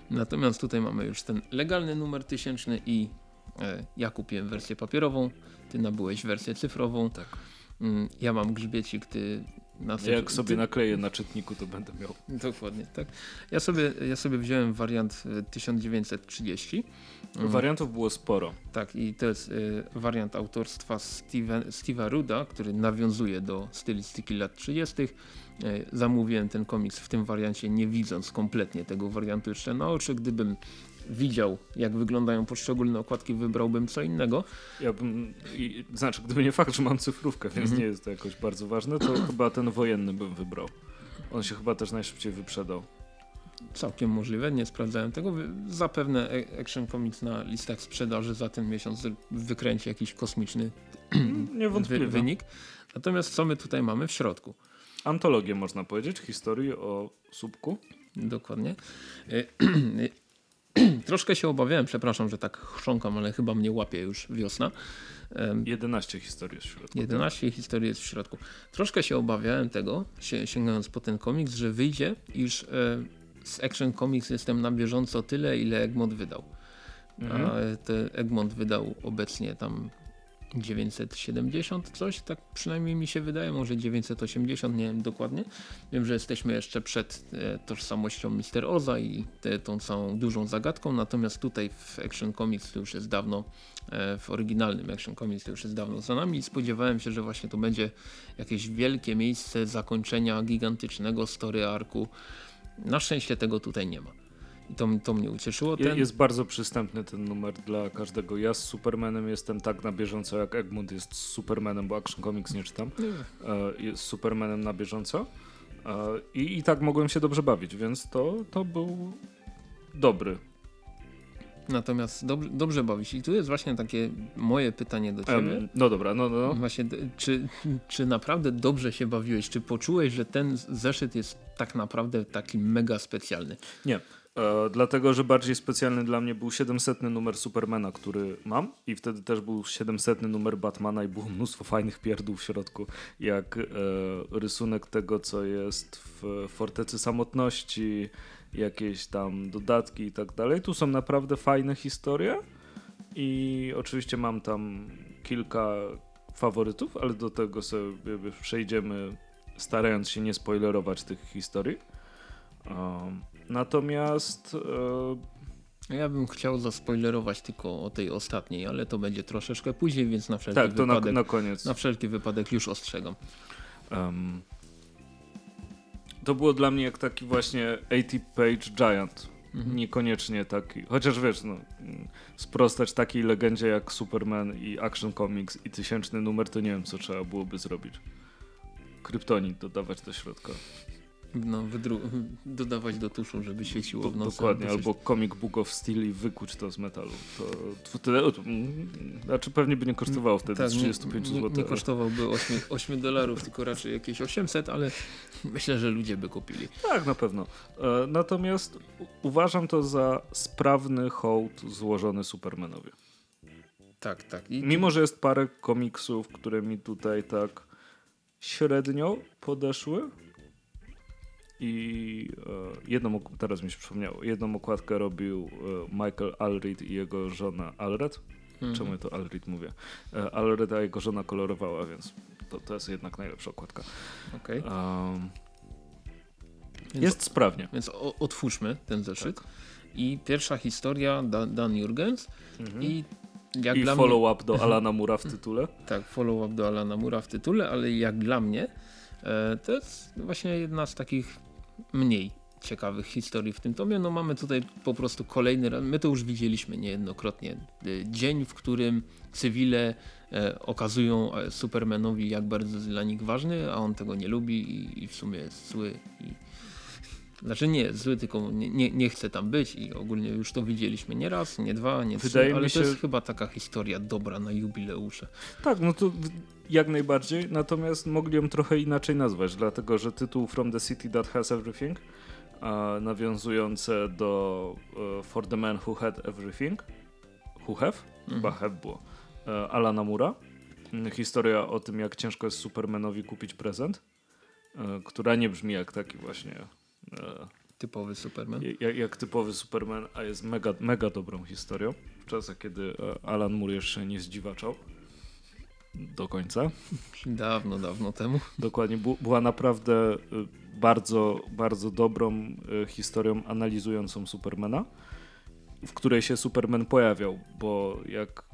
Natomiast tutaj mamy już ten legalny numer tysięczny i e, ja kupiłem wersję papierową, ty nabyłeś wersję cyfrową. tak. Mm, Ja mam grzbiecik, ty Na Jak sobie nakleję na czytniku, to będę miał. Dokładnie, tak. Ja sobie, ja sobie wziąłem wariant e, 1930. Mm, Wariantów było sporo. Tak, i to jest y, wariant autorstwa Steven, Steve'a Ruda, który nawiązuje do stylistyki lat 30. Y, zamówiłem ten komiks w tym wariancie, nie widząc kompletnie tego wariantu jeszcze na oczy. Gdybym widział, jak wyglądają poszczególne okładki, wybrałbym co innego. Ja bym, i, znaczy, gdyby nie fakt, że mam cyfrówkę, więc Mhm. nie jest to jakoś bardzo ważne, to chyba ten wojenny bym wybrał. On się chyba też najszybciej wyprzedał. Całkiem możliwe, nie sprawdzałem tego. Zapewne e- Action Comics na listach sprzedaży za ten miesiąc wykręci jakiś kosmiczny <clears throat> wy, wynik. Natomiast co my tutaj mamy w środku? Antologię można powiedzieć, historii o słupku. Dokładnie. <clears throat> <clears throat> Troszkę się obawiałem, przepraszam, że tak chrząkam, ale chyba mnie łapie już wiosna. Em, 11 historii jest w środku. 11 historii jest w środku. Troszkę się obawiałem tego, sięgając po ten komiks, że wyjdzie, iż e, z Action Comics jestem na bieżąco tyle, ile Egmont wydał. Mhm. A te Egmont wydał obecnie tam 970 coś, tak przynajmniej mi się wydaje, może 980, nie wiem dokładnie. Wiem, że jesteśmy jeszcze przed e, tożsamością Mister Oza i te, tą całą dużą zagadką, natomiast tutaj w Action Comics to już jest dawno, e, w oryginalnym Action Comics to już jest dawno za nami i spodziewałem się, że właśnie to będzie jakieś wielkie miejsce zakończenia gigantycznego story arku. Na szczęście tego tutaj nie ma. I to, to mnie ucieszyło. Ten, Jest bardzo przystępny ten numer dla każdego. Ja z Supermanem jestem tak na bieżąco, jak Egmont jest z Supermanem, bo Action Comics nie czytam. E, Jest z Supermanem na bieżąco. E, I, I tak mogłem się dobrze bawić, więc to, to był dobry. Natomiast dobrze, dobrze bawić. I tu jest właśnie takie moje pytanie do ciebie. Em, no dobra, no, no. no. Właśnie, czy, czy naprawdę dobrze się bawiłeś? Czy poczułeś, że ten zeszyt jest tak naprawdę taki mega specjalny? Nie. E, dlatego, że bardziej specjalny dla mnie był 700 numer Supermana, który mam i wtedy też był 700 numer Batmana i było mnóstwo fajnych pierdół w środku, jak e, rysunek tego, co jest w Fortecy Samotności, jakieś tam dodatki i tak dalej. Tu są naprawdę fajne historie i oczywiście mam tam kilka faworytów, ale do tego sobie przejdziemy starając się nie spoilerować tych historii. Um, natomiast e, Ja bym chciał zaspoilerować tylko o tej ostatniej, ale to będzie troszeczkę później, więc na wszelki, tak, to na, wypadek, na koniec. na wszelki wypadek już ostrzegam. Um, to było dla mnie jak taki właśnie 80-page giant. Mhm. Niekoniecznie taki, chociaż wiesz, no, mm, sprostać takiej legendzie jak Superman i Action Comics i tysięczny numer, to nie wiem, co trzeba byłoby zrobić. Kryptonit dodawać do środka. No, dodawać do tuszu, żeby świeciło w nocy. dokładnie, coś- albo Comic Book of Steel i wykuć to z metalu. To, to, to, to znaczy pewnie by nie kosztowało wtedy Tak, nie- 35 nie, zł. nie kosztowałby 8, 8 dolarów, tylko raczej jakieś 800, ale <laughs> myślę, że ludzie by kupili. Tak, na pewno. E, natomiast uważam to za sprawny hołd złożony Supermanowi. Tak, tak. I Mimo, że jest parę komiksów, które mi tutaj tak średnio podeszły. I e, jedną, teraz mi się przypomniało, jedną okładkę robił e, Michael Allred i jego żona Alred. Mhm. Czemu ja to Allred mówię? E, Allred, a jego żona kolorowała, więc to, to jest jednak najlepsza okładka. Okej. Um, Więc- jest sprawnie. Więc o, otwórzmy ten zeszyt. Tak. I pierwsza historia da, Dan Jurgens Mhm. i jak I follow-up do <laughs> Alana Mura w tytule. tak, follow-up do Alana Mura w tytule, ale jak dla mnie to jest właśnie jedna z takich mniej ciekawych historii w tym tomie. No mamy tutaj po prostu kolejny my to już widzieliśmy niejednokrotnie, e, dzień, w którym cywile e, okazują e, Supermanowi jak bardzo jest dla nich ważny, a on tego nie lubi i, i w sumie jest zły i znaczy nie jest zły, tylko nie, nie, nie chce tam być i ogólnie już to widzieliśmy nie raz, nie dwa, nie Wydaje trzy, ale się- to jest chyba taka historia dobra na jubileusze. Tak, no to jak najbardziej, natomiast mogli ją trochę inaczej nazwać, dlatego że tytuł From the City That Has Everything, nawiązujące do e, For the Man Who Had Everything, Who Have? Chyba Mhm. have było, e, Alana Mura. Mm, Historia o tym, jak ciężko jest Supermanowi kupić prezent, e, która nie brzmi jak taki właśnie Typowy Superman. jak, jak typowy Superman, a jest mega, mega dobrą historią. W czasach, kiedy e, Alan Moore jeszcze nie zdziwaczał. do końca. <laughs> Dawno, dawno temu. Dokładnie, była naprawdę y, bardzo, bardzo dobrą y, historią analizującą Supermana, w której się Superman pojawiał, bo jak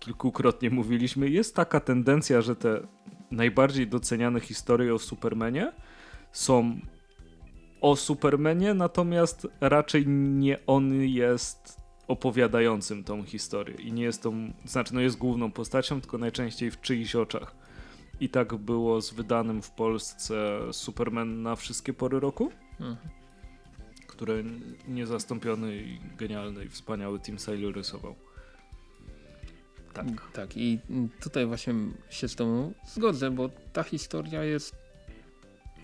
kilkukrotnie mówiliśmy, jest taka tendencja, że te najbardziej doceniane historie o Supermanie są o Supermanie, natomiast raczej nie on jest opowiadającym tą historię i nie jest tą, znaczy no jest główną postacią, tylko najczęściej w czyichś oczach. I tak było z wydanym w Polsce Superman na wszystkie pory roku, Mhm. które niezastąpiony i genialny i wspaniały Tim Sale rysował. Tak. Tak, i tutaj właśnie się z tą zgodzę, bo ta historia jest,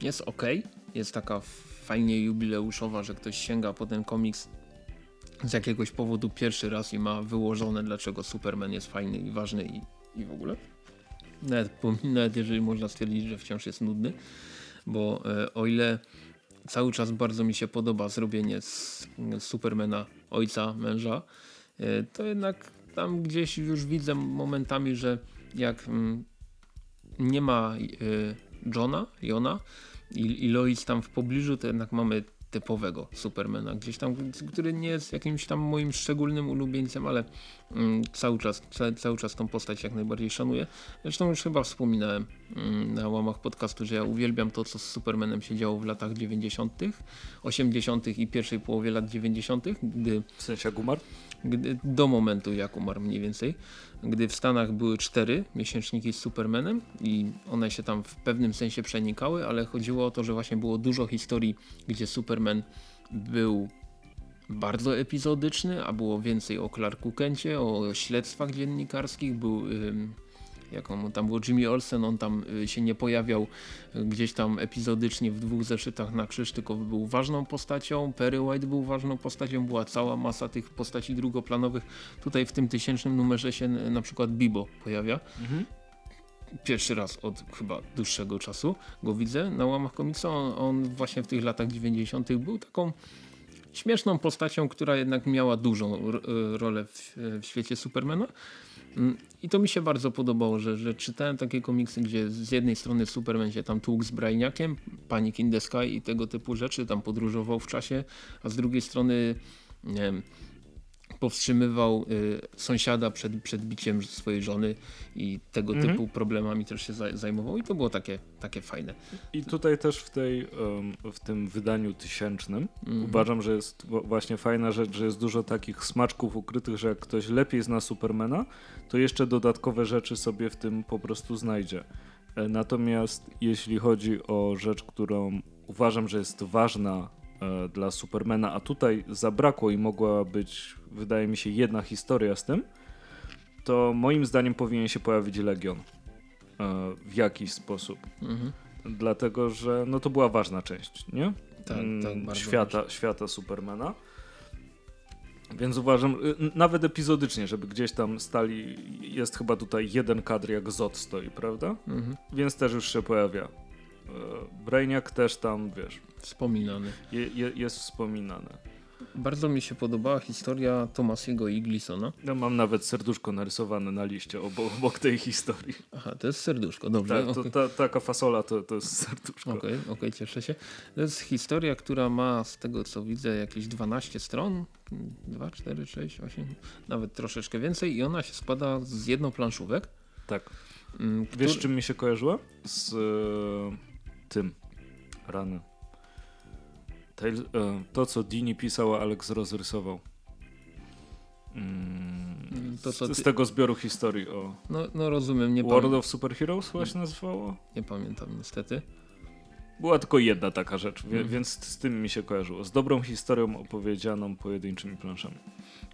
jest ok, jest taka fajnie jubileuszowa, że ktoś sięga po ten komiks z jakiegoś powodu pierwszy raz i ma wyłożone, dlaczego Superman jest fajny i ważny i, i w ogóle. Nawet, nawet jeżeli można stwierdzić, że wciąż jest nudny, bo e, o ile cały czas bardzo mi się podoba zrobienie z, z Supermana ojca, męża, e, to jednak tam gdzieś już widzę momentami, że jak mm, nie ma y, Johna, Jona i, i Lois tam w pobliżu, to jednak mamy typowego Supermana, gdzieś tam, który nie jest jakimś tam moim szczególnym ulubieńcem, ale mm, cały, czas, ca, cały czas tą postać jak najbardziej szanuję. Zresztą już chyba wspominałem mm, na łamach podcastu, że ja uwielbiam to, co z Supermanem się działo w latach 90., 80. i pierwszej połowie lat 90., gdy W sensie jak umarł? Gdy, do momentu jak umarł mniej więcej, gdy w Stanach były cztery miesięczniki z Supermanem i one się tam w pewnym sensie przenikały, ale chodziło o to, że właśnie było dużo historii, gdzie Superman był bardzo epizodyczny, a było więcej o Clarku Kencie, o śledztwach dziennikarskich, był ym, jak on tam był Jimmy Olsen, on tam y, się nie pojawiał y, gdzieś tam epizodycznie w dwóch zeszytach na krzyż, tylko był ważną postacią, Perry White był ważną postacią, była cała masa tych postaci drugoplanowych. Tutaj w tym tysięcznym numerze się n- na przykład Bibo pojawia. Mhm. Pierwszy raz od chyba dłuższego czasu go widzę na łamach komiksa. On, on właśnie w tych latach 90. był taką śmieszną postacią, która jednak miała dużą y, rolę w, w świecie Supermana. Mm, I to mi się bardzo podobało, że, że czytałem takie komiksy, gdzie z jednej strony Superman się tam tłukł z Brainiakiem, Panic in the Sky i tego typu rzeczy, tam podróżował w czasie, a z drugiej strony nie wiem, powstrzymywał y, sąsiada przed, przed biciem swojej żony i tego Mhm. typu problemami też się za, zajmował i to było takie, takie fajne. I tutaj też w, tej, w tym wydaniu tysięcznym Mhm. uważam, że jest właśnie fajna rzecz, że jest dużo takich smaczków ukrytych, że jak ktoś lepiej zna Supermana, to jeszcze dodatkowe rzeczy sobie w tym po prostu znajdzie. E, Natomiast jeśli chodzi o rzecz, którą uważam, że jest ważna dla Supermana, a tutaj zabrakło i mogła być, wydaje mi się, jedna historia z tym, to moim zdaniem powinien się pojawić Legion e, w jakiś sposób. Mhm. Dlatego, że no to była ważna część, nie? Tak, Mm, tak, bardzo świata, świata Supermana. Więc uważam, y, nawet epizodycznie, żeby gdzieś tam stali, jest chyba tutaj jeden kadr jak Zod stoi, prawda? Mhm. Więc też już się pojawia. E, Brainiac też tam, wiesz, Wspominany. je, je, jest wspominany. Bardzo mi się podobała historia Tomasiego i Glisona. Ja mam nawet serduszko narysowane na liście obok, obok tej historii. Aha, to jest serduszko, dobrze. Tak, to, ta, taka fasola to, to jest serduszko. Okej, okej, cieszę się. To jest historia, która ma z tego co widzę jakieś 12 stron. 2, 4, 6, 8, nawet troszeczkę więcej i ona się składa z jednoplanszówek. Tak. mm, Wiesz, czym mi się kojarzyła? Z e, tym. Rany. E, to, co Dini pisał, a Alex rozrysował. Mm, To, co z, ty- z tego zbioru historii o No, no rozumiem, nie, World pamię- of Superheroes chyba się nazywało? nie pamiętam niestety. Była tylko jedna taka rzecz, Mhm. więc z tym mi się kojarzyło. Z dobrą historią opowiedzianą pojedynczymi planszami.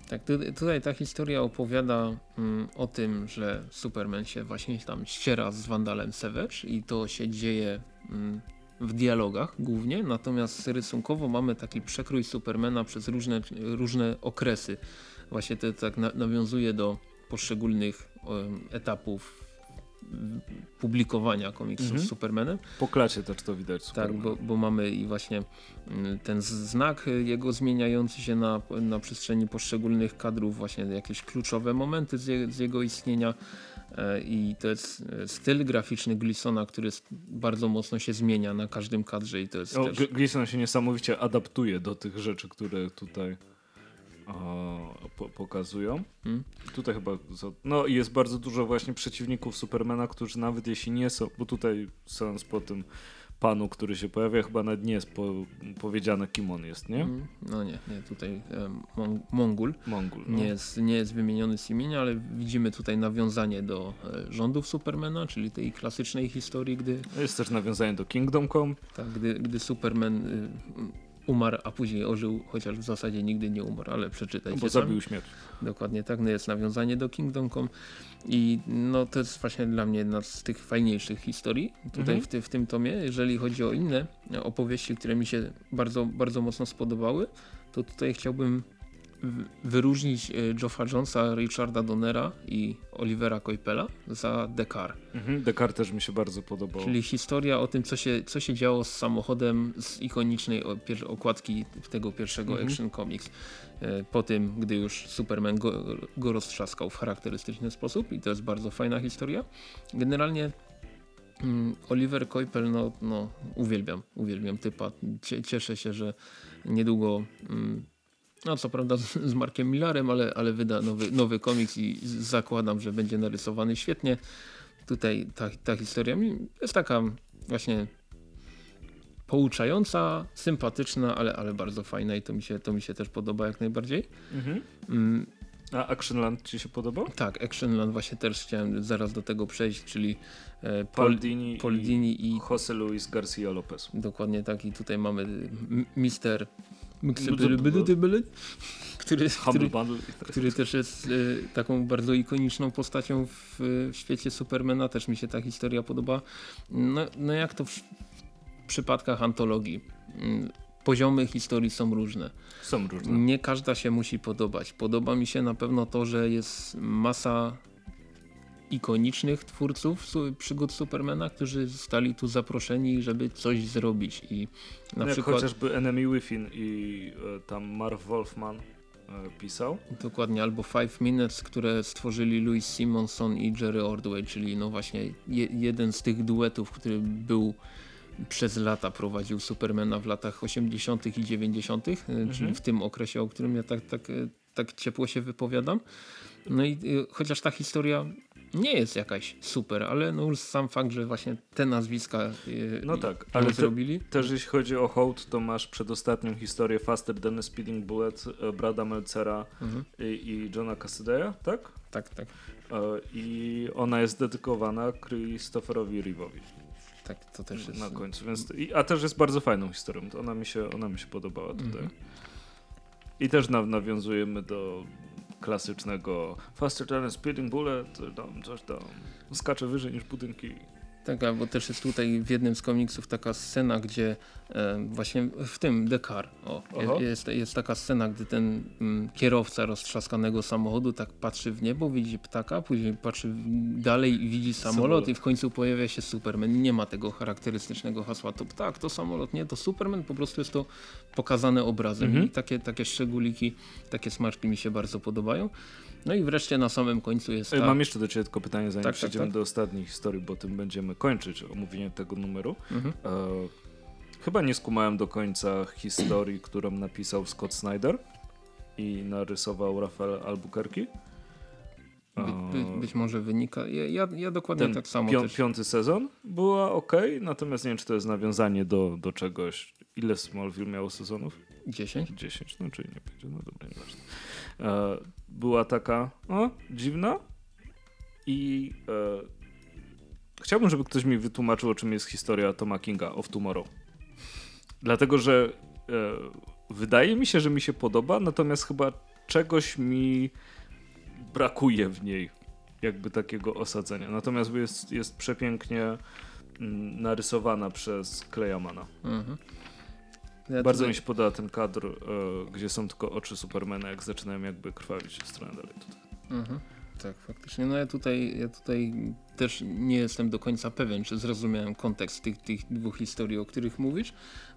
Tak, tu, tutaj ta historia opowiada mm, o tym, że Superman się właśnie tam ściera z Wandalem Savage i to się dzieje mm, w dialogach głównie, natomiast rysunkowo mamy taki przekrój Supermana przez różne, różne okresy. Właśnie to tak na, nawiązuje do poszczególnych em, etapów publikowania komiksów Mhm. z Supermanem. Po klacie też to widać super. Tak, bo, bo mamy i właśnie mm, ten znak jego zmieniający się na, na przestrzeni poszczególnych kadrów, właśnie jakieś kluczowe momenty z, z jego istnienia. E, I to jest e, styl graficzny Glisona, który jest, bardzo mocno się zmienia na każdym kadrze i to jest O, też... G- Gleason się niesamowicie adaptuje do tych rzeczy, które tutaj po, pokazują. Hmm? Tutaj chyba, no jest bardzo dużo właśnie przeciwników Supermana, którzy nawet jeśli nie są, bo tutaj stojąc po tym panu, który się pojawia, chyba nawet nie jest po, powiedziane kim on jest, nie? Mm, No nie, nie, tutaj e, Mon Mongul Mongul. No. nie jest, nie jest wymieniony z imienia, ale widzimy tutaj nawiązanie do e, rządów Supermana, czyli tej klasycznej historii, gdy Jest też nawiązanie do Kingdom Come. Tak, gdy, gdy Superman y, umarł, a później ożył, chociaż w zasadzie nigdy nie umarł, ale No, przeczytajcie bo sam. zabił śmierć. Dokładnie tak, no jest nawiązanie do Kingdom Come i no to jest właśnie dla mnie jedna z tych fajniejszych historii tutaj Mhm. w, ty, w tym tomie. Jeżeli chodzi o inne opowieści, które mi się bardzo, bardzo mocno spodobały, to tutaj chciałbym wyróżnić Joffa Jonesa, Richarda Donnera i Olivera Coipela za Dekar. Mhm. Descartes też mi się bardzo podobał. Czyli historia o tym, co się, co się działo z samochodem z ikonicznej okładki tego pierwszego Mhm. Action Comics. E, Po tym, gdy już Superman go, go roztrzaskał w charakterystyczny sposób i to jest bardzo fajna historia. Generalnie mm, Oliver Coipel, no, no uwielbiam, uwielbiam typa. Cie, cieszę się, że niedługo mm, no co prawda z, Markiem Millarem, ale, ale wyda nowy, nowy komiks i zakładam, że będzie narysowany świetnie. Tutaj ta, ta historia jest taka właśnie pouczająca, sympatyczna, ale, ale bardzo fajna i to mi, się, to mi się też podoba jak najbardziej. Mhm. Mm, A Actionland ci się podobał? tak, Actionland właśnie też chciałem zaraz do tego przejść, czyli e, Paul, Paul Dini, Paul Dini i i Jose Luis Garcia Lopez. dokładnie tak i tutaj mamy Mister który, <laughs> który, który też jest e, taką bardzo ikoniczną postacią w, w świecie Supermana. Też mi się ta historia podoba. No, no jak to w, w przypadkach antologii. Mm, Poziomy historii są różne. Są różne. Nie każda się musi podobać. Podoba mi się na pewno to, że jest masa ikonicznych twórców przygód Supermana, którzy zostali tu zaproszeni, żeby coś zrobić i na jak przykład chociażby Enemy Within i e, tam Marv Wolfman e, pisał. Dokładnie, albo Five Minutes, które stworzyli Louis Simonson i Jerry Ordway, czyli no właśnie je, jeden z tych duetów, który był przez lata prowadził Supermana w latach 80. i 90., mhm. czyli w tym okresie, o którym ja tak, tak, e, tak ciepło się wypowiadam. No i chociaż ta historia nie jest jakaś super, ale no już sam fakt, że właśnie te nazwiska y, No tak, ale te- zrobili. Też jeśli chodzi o hołd, to masz przedostatnią historię Faster Than a Speeding Bullet e, Brada Melcera Mhm. i, i Johna Cassadeya, tak? Tak, tak, E, I ona jest dedykowana Christopherowi Reeve'owi tak, to też jest. na końcu. Więc, a też jest bardzo fajną historią. To ona mi się, ona mi się podobała tutaj. Mhm. I też na, nawiązujemy do klasycznego Faster Than a Speeding Bullet, tam coś tam skacze wyżej niż budynki. Tak, bo też jest tutaj w jednym z komiksów taka scena, gdzie e, właśnie w tym Dekar o, Aha. jest, jest, taka scena, gdy ten mm, kierowca roztrzaskanego samochodu tak patrzy w niebo, widzi ptaka, później patrzy dalej i widzi samolot, Samolot. i w końcu pojawia się Superman. Nie ma tego charakterystycznego hasła to ptak, to samolot, nie, to Superman, po prostu jest to pokazane obrazem Mhm. i takie, takie szczególiki, takie smaczki mi się bardzo podobają. No i wreszcie na samym końcu jest Ej, ta... Mam jeszcze do Ciebie tylko pytanie, zanim Tak, tak, przejdziemy tak. do ostatniej historii, bo tym będziemy kończyć omówienie tego numeru. Mhm. E, chyba nie skumałem do końca historii, którą napisał Scott Snyder i narysował Rafael Albuquerque. By, by, być może wynika. Ja, ja, ja dokładnie Ten tak samo pią- też. piąty sezon była ok, natomiast nie wiem, czy to jest nawiązanie do, do czegoś. Ile Smallville miało sezonów? 10. 10, no czyli nie będzie, no dobra, nieważne. E, była taka, o, dziwna i e, chciałbym, żeby ktoś mi wytłumaczył, o czym jest historia Toma Kinga of Tomorrow. Dlatego, że e, wydaje mi się, że mi się podoba, natomiast chyba czegoś mi brakuje w niej, jakby takiego osadzenia. Natomiast jest, jest przepięknie mm, narysowana przez Klejamana. Mhm. Ja Bardzo tutaj- mi się podoba ten kadr, e, gdzie są tylko oczy Supermana, jak zaczynają jakby krwawić w stronę dalej. Tutaj. Mhm. Tak, faktycznie. No ja tutaj, ja tutaj też nie jestem do końca pewien, czy zrozumiałem kontekst tych, tych dwóch historii, o których mówisz.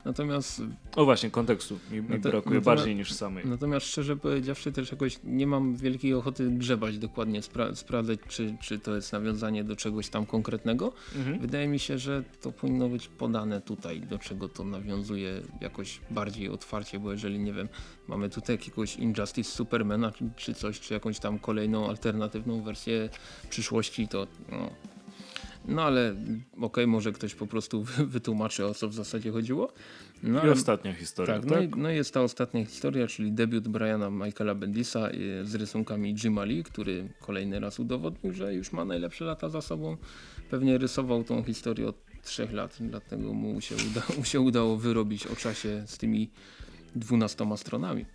Natomiast O właśnie, kontekstu mi, mi No brakuje no bardziej niż samej. Natomiast szczerze powiedziawszy też jakoś nie mam wielkiej ochoty grzebać dokładnie, spra sprawdzać czy, czy to jest nawiązanie do czegoś tam konkretnego. Mhm. Wydaje mi się, że to powinno być podane tutaj, do czego to nawiązuje jakoś bardziej otwarcie, bo jeżeli nie wiem, mamy tutaj jakiegoś Injustice Supermana czy, czy coś, czy jakąś tam kolejną alternatywną wersję przyszłości, to no, no ale okej, może ktoś po prostu wytłumaczy o co w zasadzie chodziło. No, I ostatnia historia, tak, tak? no, i, no i jest ta ostatnia historia, czyli debiut Briana Michaela Bendisa y, z rysunkami Jima Lee, który kolejny raz udowodnił, że już ma najlepsze lata za sobą. Pewnie rysował tą historię od trzech lat, dlatego mu się, uda, <laughs> mu się udało wyrobić o czasie z tymi dwunastoma stronami.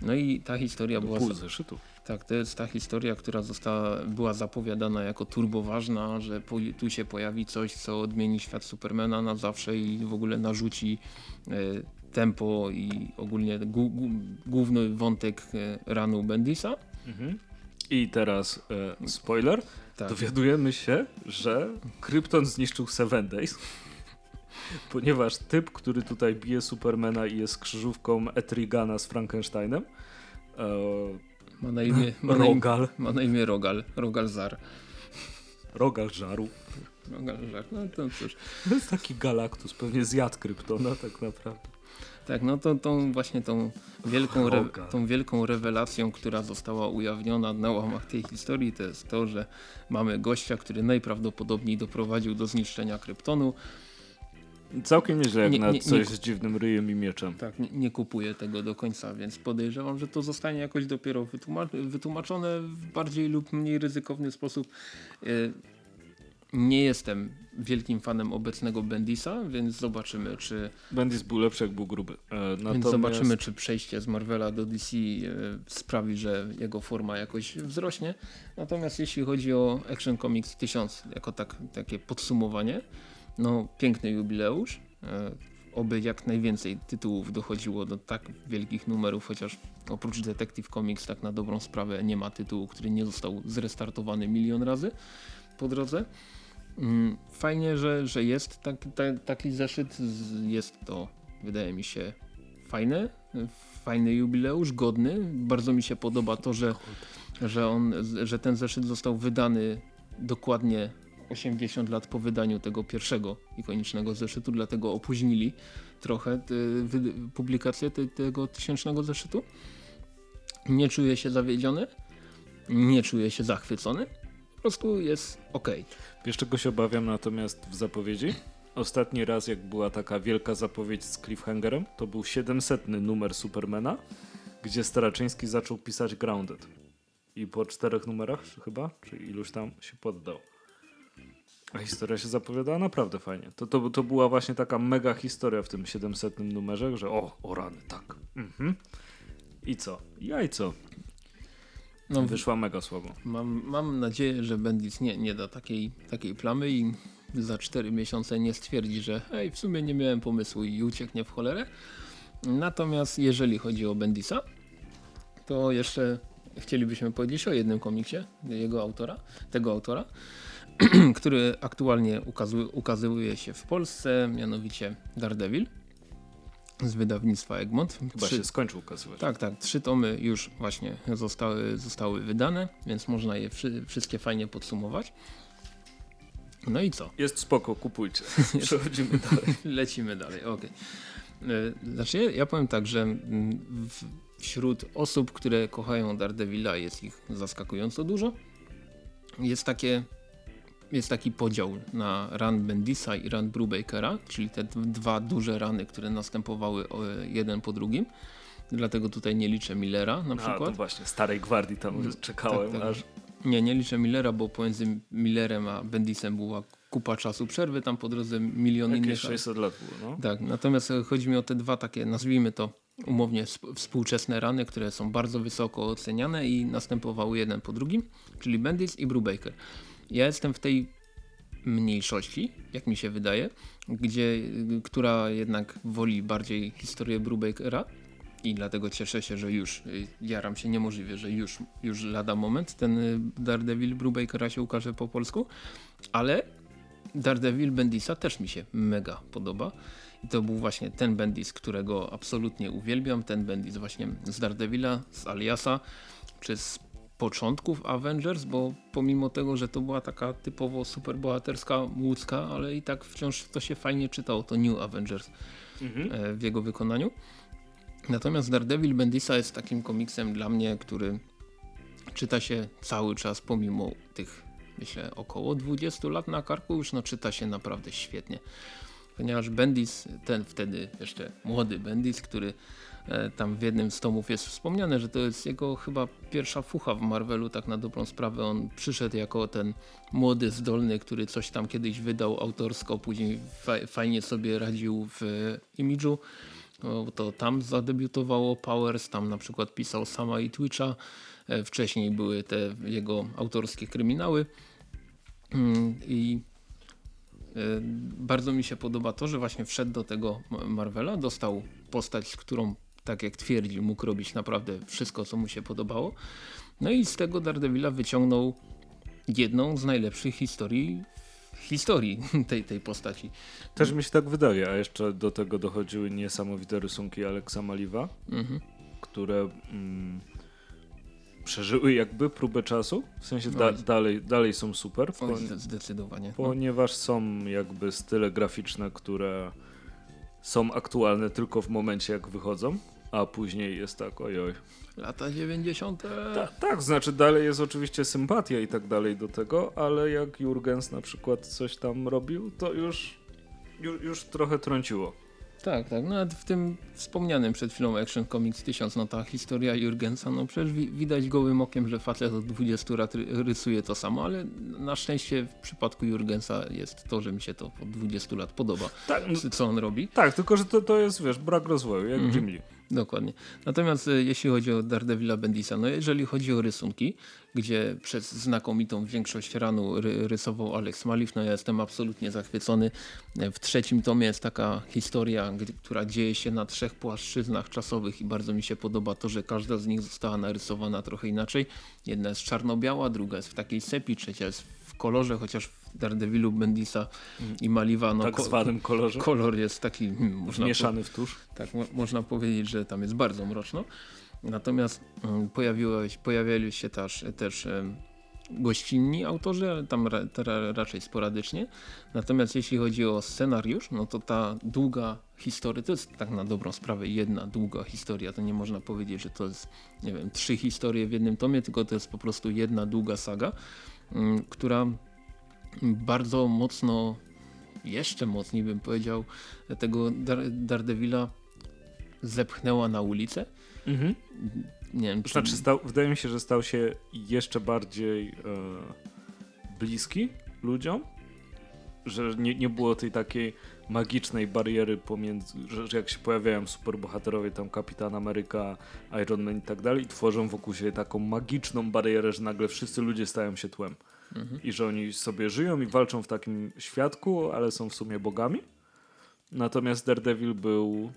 No i ta historia była... Pół zeszytu. Tak, to jest ta historia, która została, była zapowiadana jako turboważna, że po, tu się pojawi coś, co odmieni świat Supermana na zawsze i w ogóle narzuci e, tempo i ogólnie gu, gu, główny wątek e, ranu Bendisa. Mhm. I teraz e, spoiler. Tak, Dowiadujemy się, że Krypton zniszczył Seven Days. <laughs> Ponieważ typ, który tutaj bije Supermana i jest krzyżówką Etrigana z Frankensteinem, e, ma na imię, ma na imię, Rogal, ma na imię Rogal, Rogal Zar. Rogal żaru. Rogal Zar, no to cóż. To jest taki Galactus, pewnie zjadł Kryptona tak naprawdę. Tak, no to tą właśnie tą wielką, re, tą wielką rewelacją, która została ujawniona na łamach tej historii, to jest to, że mamy gościa, który najprawdopodobniej doprowadził do zniszczenia Kryptonu. Całkiem nieźle jak na nie- coś nie- z dziwnym ryjem i mieczem. Tak, nie, nie kupuję tego do końca, więc podejrzewam, że to zostanie jakoś dopiero wytłuma- wytłumaczone w bardziej lub mniej ryzykowny sposób. Y, Nie jestem wielkim fanem obecnego Bendisa, więc zobaczymy, czy Bendis był lepszy jak był gruby. E, natomiast... Więc zobaczymy, czy przejście z Marvela do DC e, sprawi, że jego forma jakoś wzrośnie. Natomiast jeśli chodzi o Action Comics 1000, jako tak, takie podsumowanie, no piękny jubileusz. E, oby jak najwięcej tytułów dochodziło do tak wielkich numerów, chociaż oprócz Detective Comics tak na dobrą sprawę nie ma tytułu, który nie został zrestartowany milion razy po drodze. Mm, Fajnie, że, że jest tak, ta- taki zeszyt. Jest to, wydaje mi się, fajne. Fajny jubileusz, godny. Bardzo mi się podoba to, że, że, on, że ten zeszyt został wydany dokładnie 80 lat po wydaniu tego pierwszego ikonicznego zeszytu, dlatego opóźnili trochę wy, publikację te, tego tysięcznego zeszytu. Nie czuję się zawiedziony, nie czuję się zachwycony. Po prostu jest ok. Wiesz czego się obawiam natomiast w zapowiedzi? Ostatni raz jak była taka wielka zapowiedź z cliffhangerem, to był 700 numer Supermana, gdzie Staraczyński zaczął pisać Grounded. I po czterech numerach chyba, czy iluś tam się poddał. A historia się zapowiadała naprawdę fajnie. To, to, to była właśnie taka mega historia w tym 700 numerze, że o, o rany, tak. Mhm. I co? Jajco. No, Wyszła mega słabo. Mam, mam nadzieję, że Bendis nie, nie da takiej, takiej plamy i za 4 miesiące nie stwierdzi, że hej, w sumie nie miałem pomysłu i ucieknie w cholerę. Natomiast jeżeli chodzi o Bendisa, to jeszcze chcielibyśmy powiedzieć o jednym komiksie jego autora, tego autora, <clears throat> który aktualnie ukazuje, ukazuje się w Polsce, mianowicie Daredevil z wydawnictwa Egmont. Chyba Trzy- się skończył ukazywać. tak, tak. Trzy tomy już właśnie zostały, zostały wydane, więc można je wszy, wszystkie fajnie podsumować. No i co? Jest spoko, kupujcie. <laughs> <laughs> Przechodzimy dalej. <laughs> Lecimy dalej, okej. E, Znaczy, ja- ja powiem tak, że mm, w, wśród osób, które kochają Daredevila jest ich zaskakująco dużo. Jest takie jest taki podział na run Bendisa i run Brubakera, czyli te dwa duże rany, które następowały o, jeden po drugim. Dlatego tutaj nie liczę Millera na A, to przykład. właśnie, starej gwardii tam czekałem, tak, tak. aż Nie, nie liczę Millera, bo pomiędzy Millerem a Bendisem była kupa czasu przerwy, tam po drodze milion jakieś innych. 600 lat było, no. Tak, natomiast e, chodzi mi o te dwa takie, nazwijmy to umownie sp- współczesne rany, które są bardzo wysoko oceniane i następowały jeden po drugim, czyli Bendis i Brubaker. Ja jestem w tej mniejszości, jak mi się wydaje, gdzie, która jednak woli bardziej historię Brubakera i dlatego cieszę się, że już y, jaram się niemożliwie, że już, już lada moment ten y, Daredevil Brubakera się ukaże po polsku, ale Daredevil Bendisa też mi się mega podoba. I to był właśnie ten Bendis, którego absolutnie uwielbiam. Ten Bendis właśnie z Daredevila, z Aliasa, czy z początków Avengers, bo pomimo tego, że to była taka typowo superbohaterska łódzka, ale i tak wciąż to się fajnie czytało, to New Avengers Mhm. e, w jego wykonaniu. Natomiast Daredevil Bendisa jest takim komiksem dla mnie, który czyta się cały czas pomimo tych myślę około 20 lat na karku już no czyta się naprawdę świetnie. Ponieważ Bendis, ten wtedy jeszcze młody Bendis, który tam w jednym z tomów jest wspomniane, że to jest jego chyba pierwsza fucha w Marvelu, tak na dobrą sprawę. On przyszedł jako ten młody, zdolny, który coś tam kiedyś wydał autorsko, później fa fajnie sobie radził w e, imidżu. To tam zadebiutowało Powers, tam na przykład pisał sama i Twitcha. E, Wcześniej były te jego autorskie kryminały. Mm, I e, bardzo mi się podoba to, że właśnie wszedł do tego Ma- Marvela, dostał postać, z którą, tak jak twierdzi, mógł robić naprawdę wszystko, co mu się podobało. No i z tego Daredevila wyciągnął jedną z najlepszych historii historii <laughs> tej, tej postaci. Też mi się tak wydaje, a jeszcze do tego dochodziły niesamowite rysunki Alexa Maliwa, Mhm. które mm, przeżyły jakby próbę czasu, w sensie da, Oj. dalej, dalej są super, Oj, po, zde- zdecydowanie. No. ponieważ są jakby style graficzne, które są aktualne tylko w momencie jak wychodzą, a później jest tak ojoj. Lata 90. Ta, tak, znaczy dalej jest oczywiście sympatia i tak dalej do tego, ale jak Jurgens na przykład coś tam robił, to już, już, już trochę trąciło. Tak, tak. Nawet w tym wspomnianym przed chwilą Action Comics 1000, no ta historia Jurgensa, no przecież wi widać gołym okiem, że facet od 20 lat ry rysuje to samo, ale na szczęście w przypadku Jurgensa jest to, że mi się to od 20 lat podoba, Tak, no, co on robi. tak tylko że to, to jest, wiesz, brak rozwoju, jak Mhm. Jim Lee. Dokładnie. Natomiast e, jeśli chodzi o Daredevila Bendisa, no jeżeli chodzi o rysunki, gdzie przez znakomitą większość ranu ry rysował Alex Malif, no ja jestem absolutnie zachwycony. E, W trzecim tomie jest taka historia, która dzieje się na trzech płaszczyznach czasowych i bardzo mi się podoba to, że każda z nich została narysowana trochę inaczej. Jedna jest czarno-biała, druga jest w takiej sepi, trzecia jest w kolorze, chociaż Daredevilu Bendisa i Maliwa no, tak zwanym kolorze, kolor jest taki, hmm, można mieszany w tusz. tak mo można powiedzieć, że tam jest bardzo mroczno. Natomiast mm, pojawiali się też, też em, gościnni autorzy, ale tam ra, ra, raczej sporadycznie. Natomiast jeśli chodzi o scenariusz, no to ta długa historia, to jest tak na dobrą sprawę jedna długa historia. To nie można powiedzieć, że to jest, nie wiem, trzy historie w jednym tomie, tylko to jest po prostu jedna długa saga, mm, która bardzo mocno, jeszcze mocniej bym powiedział, tego Dar Daredevila zepchnęła na ulicę. Mhm. Nie wiem, czy... Znaczy, stał, wydaje mi się, że stał się jeszcze bardziej e, bliski ludziom, że nie, nie było tej takiej magicznej bariery pomiędzy, że, że jak się pojawiają superbohaterowie, tam Kapitan Ameryka, Iron Man i tak dalej, tworzą wokół siebie taką magiczną barierę, że nagle wszyscy ludzie stają się tłem. Mhm. I że oni sobie żyją i walczą w takim świadku, ale są w sumie bogami. Natomiast Daredevil był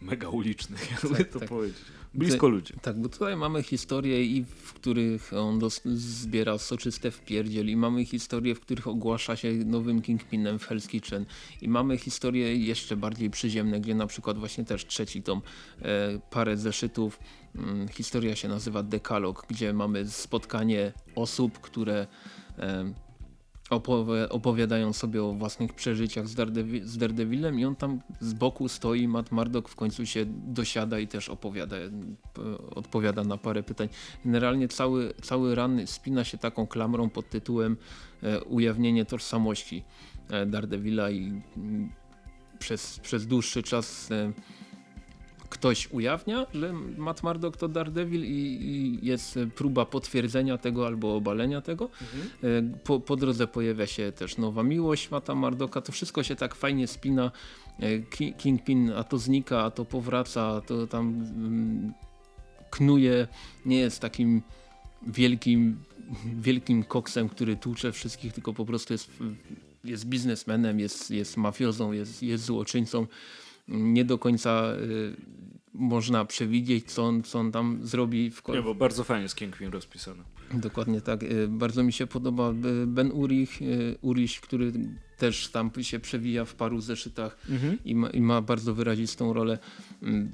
mega uliczny, <laughs> jakby Tak, to tak. powiedzieć. Blisko ludzi. Tak, bo tutaj mamy historie, i w których on dos- zbiera soczyste wpierdziel i mamy historie, w których ogłasza się nowym Kingpinem w Hell's Kitchen i mamy historie jeszcze bardziej przyziemne, gdzie na przykład właśnie też trzeci tom, e, parę zeszytów, mm, historia się nazywa Dekalog, gdzie mamy spotkanie osób, które e, opowi- opowiadają sobie o własnych przeżyciach z, Daredevi- z Daredevilem i on tam z boku stoi, Matt Murdock w końcu się dosiada i też opowiada, odpowiada na parę pytań. Generalnie cały, cały ran spina się taką klamrą pod tytułem e, ujawnienie tożsamości e, Daredevila i przez, przez dłuższy czas e, ktoś ujawnia, że Matt Murdock to Daredevil i, i jest próba potwierdzenia tego albo obalenia tego. E, Po, po drodze pojawia się też nowa miłość Mata Mardoka. To wszystko się tak fajnie spina. E, Ki- Kingpin a to znika, a to powraca, a to tam mm, knuje. Nie jest takim wielkim, wielkim koksem, który tłucze wszystkich, tylko po prostu jest, jest biznesmenem, jest, jest mafiozą, jest, jest złoczyńcą. Nie do końca y, można przewidzieć, co on, co on tam zrobi w Nie, bo bardzo fajnie jest Kingpin rozpisany. Dokładnie tak. Y, Bardzo mi się podoba y, Ben Urich, Urich, który też tam się przewija w paru zeszytach i, ma, i ma bardzo wyrazistą rolę. Mm,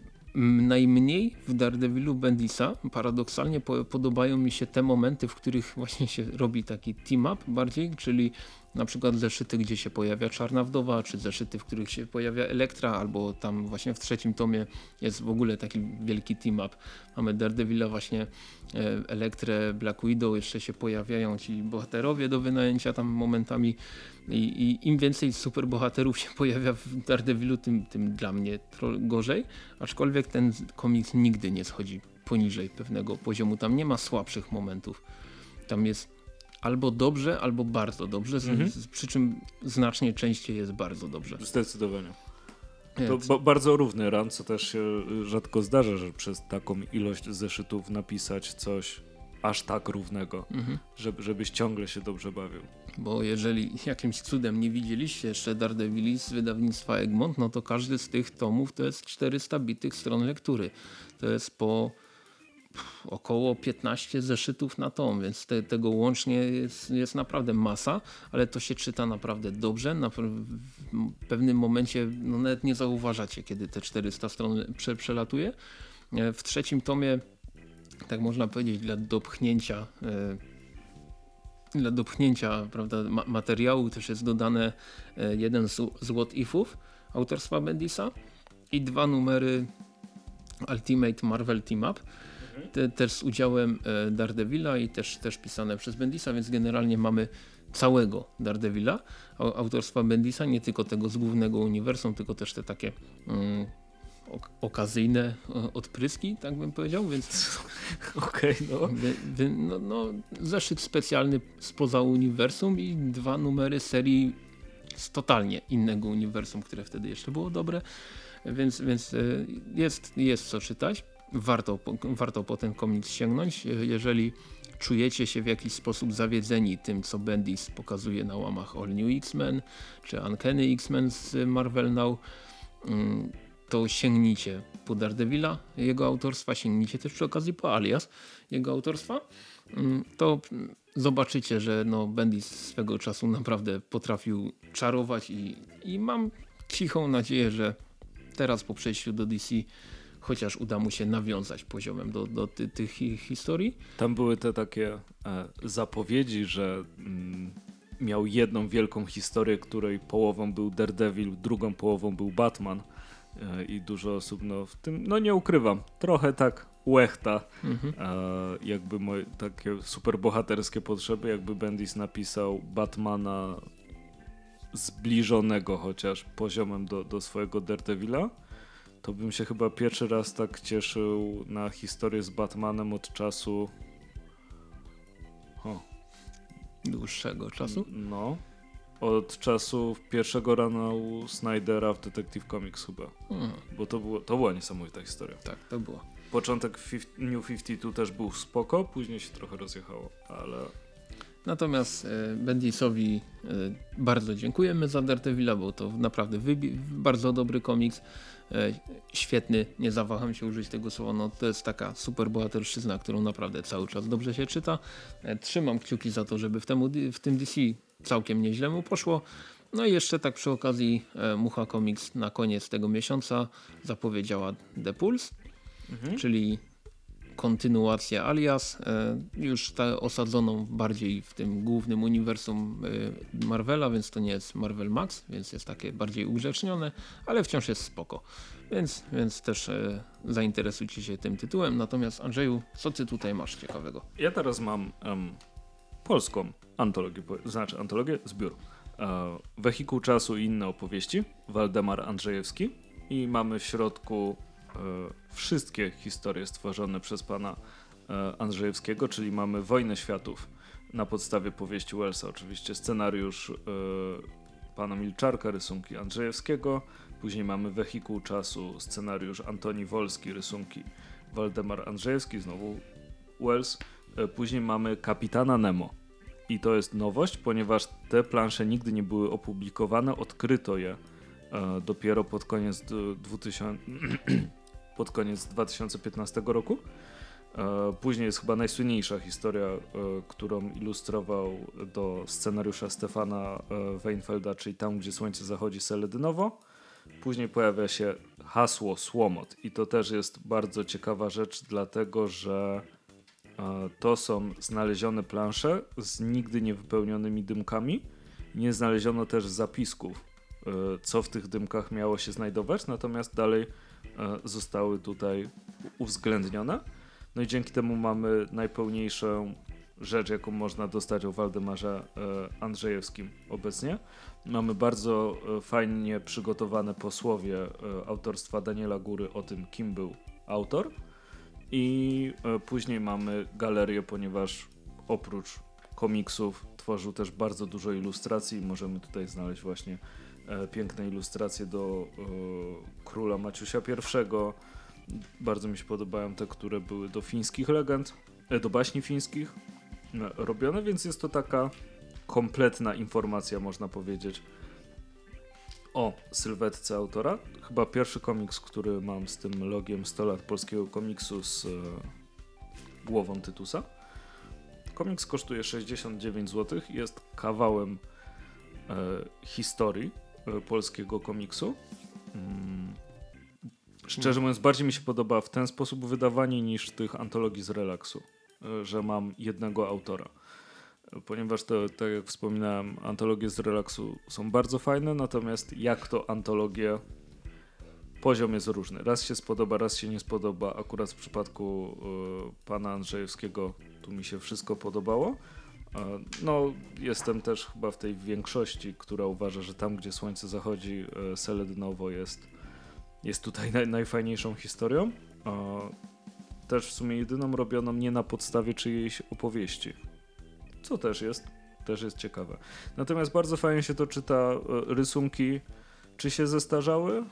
Najmniej w Daredevilu Bendisa paradoksalnie po, podobają mi się te momenty, w których właśnie się robi taki team-up bardziej, czyli na przykład zeszyty, gdzie się pojawia Czarna Wdowa, czy zeszyty, w których się pojawia Elektra, albo tam właśnie w trzecim tomie jest w ogóle taki wielki team-up. Mamy Daredevila właśnie, e, Elektrę, Black Widow, jeszcze się pojawiają ci bohaterowie do wynajęcia tam momentami i, i im więcej superbohaterów się <laughs> pojawia w Daredevilu, tym, tym dla mnie gorzej, aczkolwiek ten komiks nigdy nie schodzi poniżej pewnego poziomu, tam nie ma słabszych momentów. Tam jest albo dobrze, albo bardzo dobrze, z, Mhm. z, przy czym znacznie częściej jest bardzo dobrze. Zdecydowanie. To ba bardzo równy run, co też się rzadko zdarza, że przez taką ilość zeszytów napisać coś aż tak równego, Mhm. żeby, żebyś ciągle się dobrze bawił. Bo jeżeli jakimś cudem nie widzieliście jeszcze Daredevili z wydawnictwa Egmont, no to każdy z tych tomów to jest 400 bitych stron lektury. To jest po około 15 zeszytów na tom, więc te, tego łącznie jest, jest naprawdę masa, ale to się czyta naprawdę dobrze. Na, w pewnym momencie no nawet nie zauważacie, kiedy te 400 stron prze, przelatuje. E, W trzecim tomie, tak można powiedzieć, dla dopchnięcia e, dla dopchnięcia prawda, ma materiału też jest dodane e, jeden z What Ifów autorstwa Bendisa i dwa numery Ultimate Marvel Team Up. Te, też z udziałem e, Daredevila i też, też pisane przez Bendisa, więc generalnie mamy całego Daredevila au- autorstwa Bendisa, nie tylko tego z głównego uniwersum, tylko też te takie mm, ok okazyjne e, odpryski, tak bym powiedział, więc <laughs> Okej, no. Wy, wy, no, no, zeszyt specjalny spoza uniwersum i dwa numery serii z totalnie innego uniwersum, które wtedy jeszcze było dobre, więc, więc y, jest, jest co czytać. Warto, warto po ten komiks sięgnąć, jeżeli czujecie się w jakiś sposób zawiedzeni tym, co Bendis pokazuje na łamach All New X-Men, czy Uncanny X-Men z Marvel Now, mm, to sięgnijcie po Daredevila, jego autorstwa, sięgnijcie też przy okazji po Alias, jego autorstwa, mm, to mm, zobaczycie, że no Bendis swego czasu naprawdę potrafił czarować i, i mam cichą nadzieję, że teraz po przejściu do DC chociaż uda mu się nawiązać poziomem do, do ty, tych hi- historii. Tam były te takie e, zapowiedzi, że mm, miał jedną wielką historię, której połową był Daredevil, drugą połową był Batman e, i dużo osób no, w tym, no nie ukrywam, trochę tak łechta, Mhm. e, jakby moje takie superbohaterskie potrzeby, jakby Bendis napisał Batmana zbliżonego chociaż poziomem do, do swojego Daredevila, to bym się chyba pierwszy raz tak cieszył na historię z Batmanem od czasu o, Dłuższego czasu. no od czasu pierwszego rana u Snydera w Detective Comics chyba, Mhm. bo to, było, to była niesamowita historia. Tak, to było. Początek New 52 też był spoko, później się trochę rozjechało, ale Natomiast e, Bendisowi e, bardzo dziękujemy za Daredevila, bo to naprawdę bardzo dobry komiks. E, świetny, nie zawaham się użyć tego słowa, no to jest taka super bohaterszczyzna, którą naprawdę cały czas dobrze się czyta. E, trzymam kciuki za to, żeby w, temu, w tym DC całkiem nieźle mu poszło. No i jeszcze tak przy okazji e, Mucha Comics na koniec tego miesiąca zapowiedziała The Pulse, czyli kontynuacja Alias, e, już ta osadzoną bardziej w tym głównym uniwersum e, Marvela, więc to nie jest Marvel Max, więc jest takie bardziej ugrzecznione, ale wciąż jest spoko. Więc, więc też e, zainteresujcie się tym tytułem. Natomiast Andrzeju, co ty tutaj masz ciekawego? Ja teraz mam em, polską antologię, znaczy antologię, zbiór. E, Wehikuł czasu i inne opowieści, Waldemar Andrzejewski i mamy w środku wszystkie historie stworzone przez pana e, Andrzejewskiego, czyli mamy Wojnę Światów na podstawie powieści Wellsa, oczywiście scenariusz e, pana Milczarka, rysunki Andrzejewskiego, później mamy Wehikuł czasu, scenariusz Antoni Wolski, rysunki Waldemar Andrzejewski, znowu Wells. E, Później mamy Kapitana Nemo. I to jest nowość, ponieważ te plansze nigdy nie były opublikowane. Odkryto je e, dopiero pod koniec d- 2000, <clears throat> pod koniec 2015 roku. E, później jest chyba najsłynniejsza historia, e, którą ilustrował do scenariusza Stefana e, Weinfelda, czyli Tam, gdzie słońce zachodzi seledynowo. Później pojawia się hasło Słomot i to też jest bardzo ciekawa rzecz, dlatego że to są znalezione plansze z nigdy niewypełnionymi dymkami. Nie znaleziono też zapisków, co w tych dymkach miało się znajdować, natomiast dalej zostały tutaj uwzględnione. No i dzięki temu mamy najpełniejszą rzecz, jaką można dostać o Waldemarze e, Andrzejewskim obecnie. Mamy bardzo e, fajnie przygotowane posłowie e, autorstwa Daniela Góry o tym, kim był autor. I później mamy galerię, ponieważ oprócz komiksów tworzył też bardzo dużo ilustracji. Możemy tutaj znaleźć właśnie piękne ilustracje do króla Maciusia I, bardzo mi się podobają te, które były do fińskich legend, e, do baśni fińskich e, robione, więc jest to taka kompletna informacja, można powiedzieć, o sylwetce autora. Chyba pierwszy komiks, który mam z tym logiem 100 lat polskiego komiksu z e, głową Tytusa. Komiks kosztuje 69 zł, jest kawałem e, historii e, polskiego komiksu. Mm Szczerze mówiąc, bardziej mi się podoba w ten sposób wydawanie niż tych antologii z relaksu, że mam jednego autora. Ponieważ to, tak jak wspominałem, antologie z relaksu są bardzo fajne, natomiast jak to antologie, poziom jest różny. Raz się spodoba, raz się nie spodoba. Akurat w przypadku y, pana Andrzejewskiego tu mi się wszystko podobało. No, jestem też chyba w tej większości, która uważa, że tam, gdzie słońce zachodzi, Seledynowo jest jest tutaj naj, najfajniejszą historią. też w sumie jedyną robioną nie na podstawie czyjejś opowieści. Co też jest, też jest ciekawe. Natomiast bardzo fajnie się to czyta. E, rysunki, czy się zestarzały?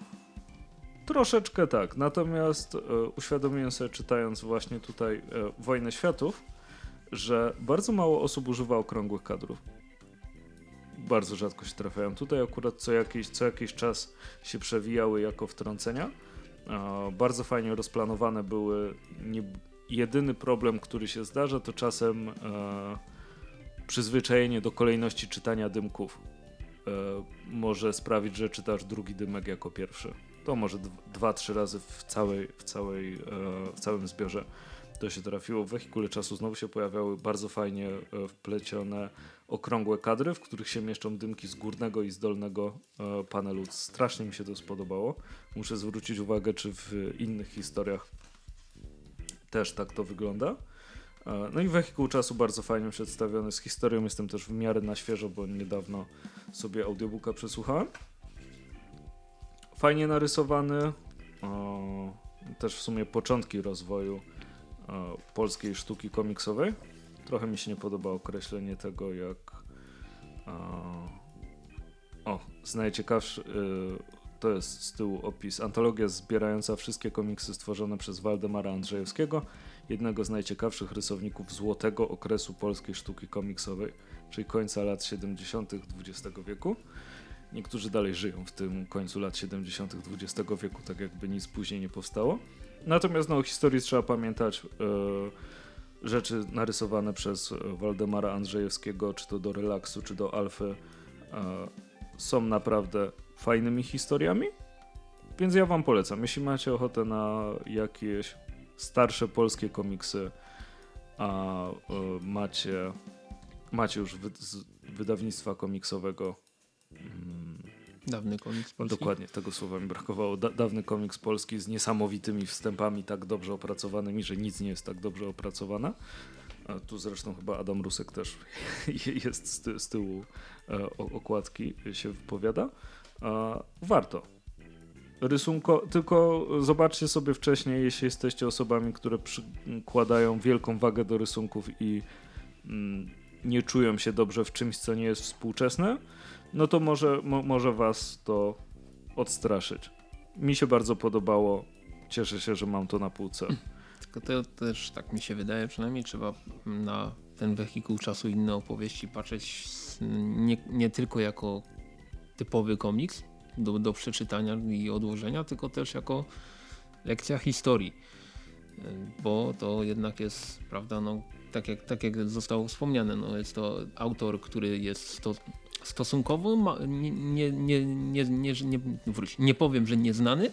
Troszeczkę tak. Natomiast e, uświadomiłem sobie, czytając właśnie tutaj e, Wojnę Światów, że bardzo mało osób używa okrągłych kadrów bardzo rzadko się trafiają. Tutaj akurat co jakiś, co jakiś czas się przewijały jako wtrącenia. bardzo fajnie rozplanowane były. Jedyny problem, który się zdarza, to czasem e, przyzwyczajenie do kolejności czytania dymków e, może sprawić, że czytasz drugi dymek jako pierwszy. To może dwa, trzy razy w, całej, w, całej, e, w całym zbiorze to się trafiło. W wehikule czasu znowu się pojawiały bardzo fajnie e, wplecione okrągłe kadry, w których się mieszczą dymki z górnego i z dolnego e, panelu. Strasznie mi się to spodobało. Muszę zwrócić uwagę, czy w innych historiach też tak to wygląda. E, no i wehikuł czasu bardzo fajnie przedstawiony. Z historią jestem też w miarę na świeżo, bo niedawno sobie audiobooka przesłuchałem. Fajnie narysowany. też w sumie początki rozwoju polskiej sztuki komiksowej. Trochę mi się nie podoba określenie tego, jak. o, z najciekawszy. Y, to jest z tyłu opis. Antologia zbierająca wszystkie komiksy stworzone przez Waldemara Andrzejewskiego, jednego z najciekawszych rysowników złotego okresu polskiej sztuki komiksowej, czyli końca lat 70. XX wieku. Niektórzy dalej żyją w tym końcu lat 70. XX wieku, tak jakby nic później nie powstało. Natomiast no, o historii trzeba pamiętać. Yy, rzeczy narysowane przez Waldemara Andrzejewskiego, czy to do relaksu, czy do alfy, yy, są naprawdę fajnymi historiami. Więc ja wam polecam. Jeśli macie ochotę na jakieś starsze polskie komiksy, a yy, macie, macie już wy, wydawnictwa komiksowego. Dawny komiks polski. Dokładnie, tego słowa mi brakowało. Da dawny komiks polski z niesamowitymi wstępami, tak dobrze opracowanymi, że nic nie jest tak dobrze opracowane. A tu zresztą chyba Adam Rusek też <laughs> jest z, z tyłu e, okładki, się wypowiada. Warto. Rysunko, tylko zobaczcie sobie wcześniej, jeśli jesteście osobami, które przykładają wielką wagę do rysunków i mm, nie czują się dobrze w czymś, co nie jest współczesne no to może, mo, może was to odstraszyć. Mi się bardzo podobało. Cieszę się, że mam to na półce. Tylko to też tak mi się wydaje, przynajmniej trzeba na ten wehikuł czasu inne opowieści patrzeć nie, nie tylko jako typowy komiks do, do przeczytania i odłożenia, tylko też jako lekcja historii, bo to jednak jest, prawda, no, tak jak, tak jak zostało wspomniane, no, jest to autor, który jest sto, stosunkowo ma, nie, nie, nie, nie, nie, nie, wróć, nie powiem, że nieznany,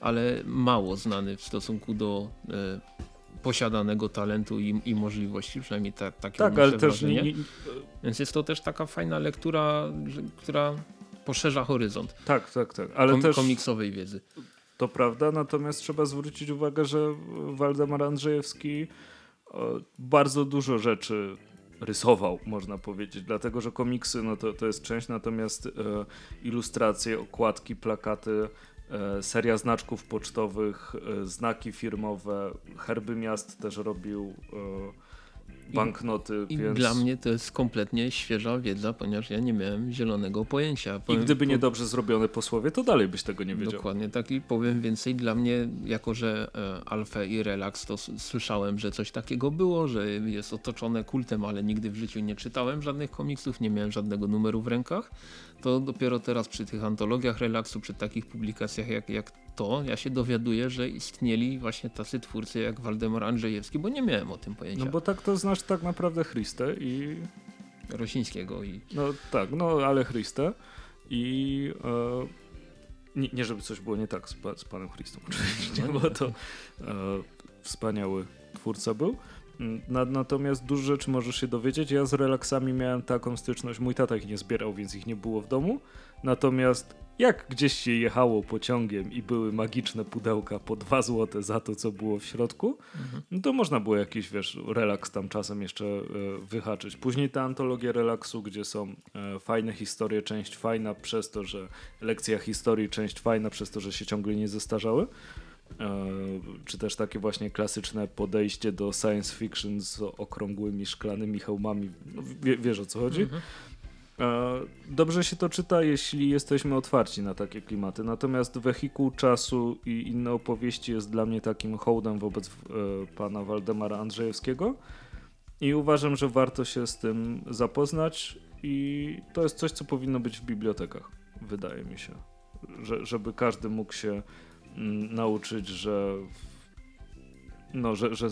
ale mało znany w stosunku do e, posiadanego talentu i, i możliwości, przynajmniej ta, takie Tak, ale też nie, nie, Więc jest to też taka fajna lektura, że, która poszerza horyzont tak, tak, tak. Ale kom, też, komiksowej wiedzy. To prawda, natomiast trzeba zwrócić uwagę, że Waldemar Andrzejewski bardzo dużo rzeczy rysował, można powiedzieć, dlatego że komiksy no to, to jest część, natomiast e, ilustracje, okładki, plakaty, e, seria znaczków pocztowych, e, znaki firmowe, herby miast też robił. E, banknoty. I więc... dla mnie to jest kompletnie świeża wiedza, ponieważ ja nie miałem zielonego pojęcia. Powiem, I gdyby nie dobrze zrobione posłowie, to dalej byś tego nie wiedział. Dokładnie tak i powiem więcej. Dla mnie, jako że e, Alfę i Relax, to słyszałem, że coś takiego było, że jest otoczone kultem, ale nigdy w życiu nie czytałem żadnych komiksów, nie miałem żadnego numeru w rękach. To dopiero teraz przy tych antologiach relaksu, przy takich publikacjach jak, jak to, ja się dowiaduję, że istnieli właśnie tacy twórcy jak Waldemar Andrzejewski, bo nie miałem o tym pojęcia. No bo tak to znasz tak naprawdę Christę i... Rosińskiego i... No tak, no ale Christę i... E... Nie, nie, żeby coś było nie tak z, z panem Christą <laughs> oczywiście, no bo to e, wspaniały twórca był. Na, natomiast dużo rzeczy możesz się dowiedzieć. Ja z relaksami miałem taką styczność. Mój tata ich nie zbierał, więc ich nie było w domu. Natomiast jak gdzieś się jechało pociągiem i były magiczne pudełka po dwa złote za to, co było w środku, mhm. no to można było jakiś, wiesz, relaks tam czasem jeszcze e, wyhaczyć. Później te antologie relaksu, gdzie są e, fajne historie, część fajna przez to, że lekcja historii, część fajna przez to, że się ciągle nie zestarzały. E, czy też takie właśnie klasyczne podejście do science fiction z okrągłymi szklanymi hełmami. No, wie, wiesz o co chodzi? Mhm. E, dobrze się to czyta, jeśli jesteśmy otwarci na takie klimaty. Natomiast wehikuł czasu i inne opowieści jest dla mnie takim hołdem wobec e, pana Waldemara Andrzejewskiego. I uważam, że warto się z tym zapoznać, i to jest coś, co powinno być w bibliotekach, wydaje mi się. Że, żeby każdy mógł się nauczyć, że, no, że, że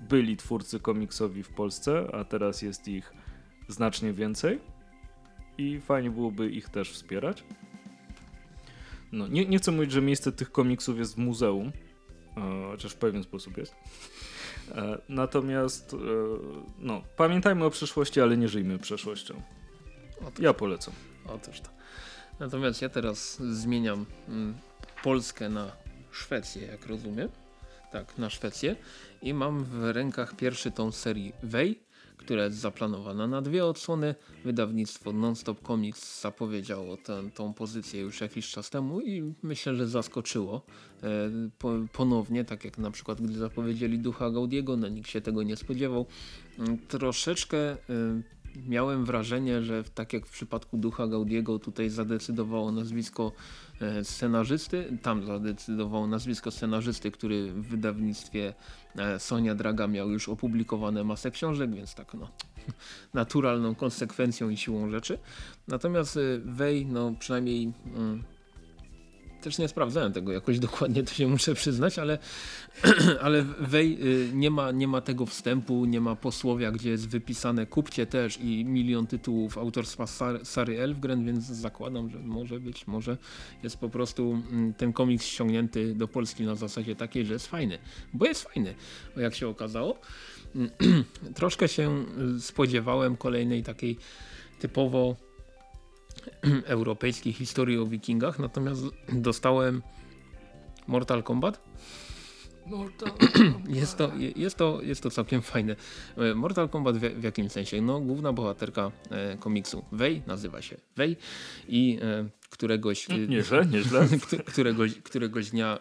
byli twórcy komiksowi w Polsce, a teraz jest ich znacznie więcej i fajnie byłoby ich też wspierać. No, nie, nie chcę mówić, że miejsce tych komiksów jest w muzeum, e, chociaż w pewien sposób jest. E, natomiast e, no, pamiętajmy o przyszłości, ale nie żyjmy przeszłością. Ja polecam. Otóż to. Natomiast ja teraz zmieniam mm, Polskę na Szwecję, jak rozumiem. Tak, na Szwecję. I mam w rękach pierwszy tą serii Wej która jest zaplanowana na dwie odsłony. Wydawnictwo Nonstop Comics zapowiedziało tę, pozycję już jakiś czas temu i myślę, że zaskoczyło e, po, ponownie, tak jak na przykład gdy zapowiedzieli Ducha Gaudiego, no nikt się tego nie spodziewał. Mm, troszeczkę e, miałem wrażenie, że tak jak w przypadku Ducha Gaudiego tutaj zadecydowało nazwisko e, scenarzysty, tam zadecydowało nazwisko scenarzysty, który w wydawnictwie e, Sonia Draga miał już opublikowane masę książek, więc tak no <laughs> naturalną konsekwencją i siłą rzeczy. Natomiast e, Wej, no przynajmniej mm, też nie sprawdzałem tego jakoś dokładnie, to się muszę przyznać, ale, <clears throat> ale wej, y, nie, ma, nie ma tego wstępu, nie ma posłowia, gdzie jest wypisane kupcie też i milion tytułów autorstwa Sary Elfgren, więc zakładam, że może być, może jest po prostu mm, ten komiks ściągnięty do Polski na zasadzie takiej, że jest fajny, bo jest fajny, jak się okazało. <clears throat> Troszkę się y, spodziewałem kolejnej takiej typowo <clears throat> europejskiej historii o wikingach, natomiast dostałem Mortal Kombat. Mortal <clears throat> jest, to, jest, to, jest to całkiem fajne. E, Mortal Kombat w, w jakim sensie? No, główna bohaterka e, komiksu Wei nazywa się Wei i e, któregoś, <laughs> nieźle, nieźle. <laughs> któregoś, któregoś dnia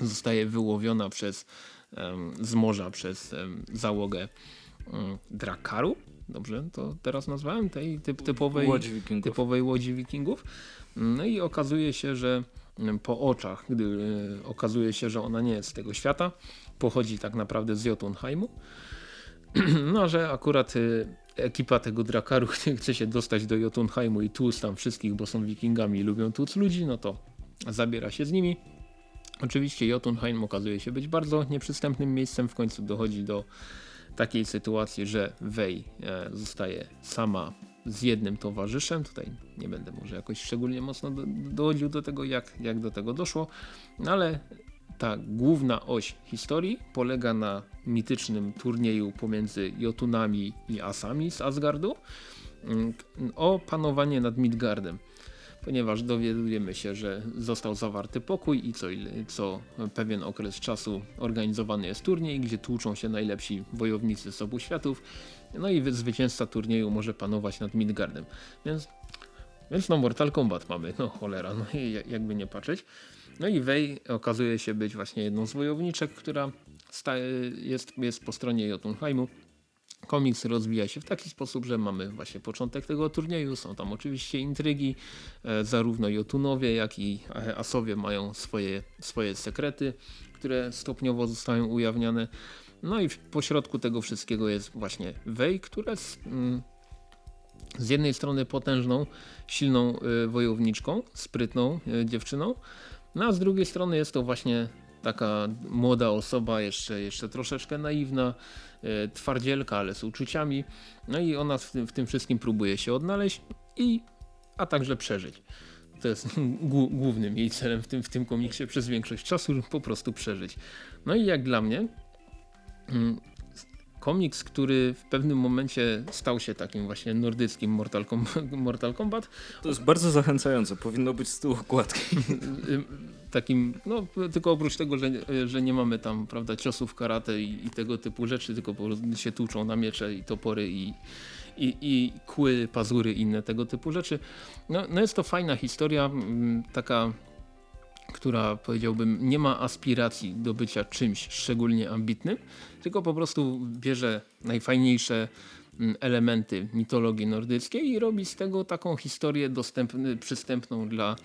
zostaje wyłowiona przez z morza przez załogę Drakaru dobrze to teraz nazwałem, tej typ, typowej, łodzi wikingów. typowej łodzi wikingów. No i okazuje się, że mm, po oczach, gdy y, okazuje się, że ona nie jest z tego świata, pochodzi tak naprawdę z Jotunheimu. <clears throat> No, że akurat y, ekipa tego Drakaru <laughs> chce się dostać do Jotunheimu i tłuc tam wszystkich, bo są wikingami i lubią tłuc ludzi, no to zabiera się z nimi. Oczywiście Jotunheim okazuje się być bardzo nieprzystępnym miejscem. W końcu dochodzi do takiej sytuacji, że Wej e, zostaje sama z jednym towarzyszem. Tutaj nie będę może jakoś szczególnie mocno do, dochodził do tego, jak, jak do tego doszło, no ale ta główna oś historii polega na mitycznym turnieju pomiędzy Jotunami i Asami z Asgardu. Mm, o panowanie nad Midgardem ponieważ dowiadujemy się, że został zawarty pokój i co, co pewien okres czasu organizowany jest turniej, gdzie tłuczą się najlepsi wojownicy z obu światów. No i zwycięzca turnieju może panować nad Midgardem. Więc, więc no Mortal Kombat mamy, no cholera, no jakby nie patrzeć. No i Wei okazuje się być właśnie jedną z wojowniczek, która jest, jest po stronie Jotunheimu Komiks rozwija się w taki sposób, że mamy właśnie początek tego turnieju, są tam oczywiście intrygi, e, zarówno Jotunowie, jak i Asowie mają swoje, swoje sekrety, które stopniowo zostają ujawniane. No i pośrodku tego wszystkiego jest właśnie Wej, która jest mm, z jednej strony potężną, silną y, wojowniczką, sprytną dziewczyną, no a z drugiej strony jest to właśnie taka młoda osoba, jeszcze, jeszcze troszeczkę naiwna, e, twardzielka, ale z uczuciami. No i ona w tym, w tym wszystkim próbuje się odnaleźć i a także przeżyć. To jest <laughs> głównym jej celem w tym, w tym komiksie przez większość czasu po prostu przeżyć. No i jak dla mnie mm, komiks, który w pewnym momencie stał się takim właśnie nordyckim Mortal, Com <laughs> Mortal Kombat. To jest bardzo zachęcające, powinno być z tyłu okładki. <laughs> takim, no tylko oprócz tego, że, że nie mamy tam prawda ciosów karate i, i tego typu rzeczy, tylko po prostu się tłuczą na miecze i topory i, i, i kły, pazury inne tego typu rzeczy. No, no jest to fajna historia, taka która powiedziałbym nie ma aspiracji do bycia czymś szczególnie ambitnym, tylko po prostu bierze najfajniejsze elementy mitologii nordyckiej i robi z tego taką historię dostępny, przystępną dla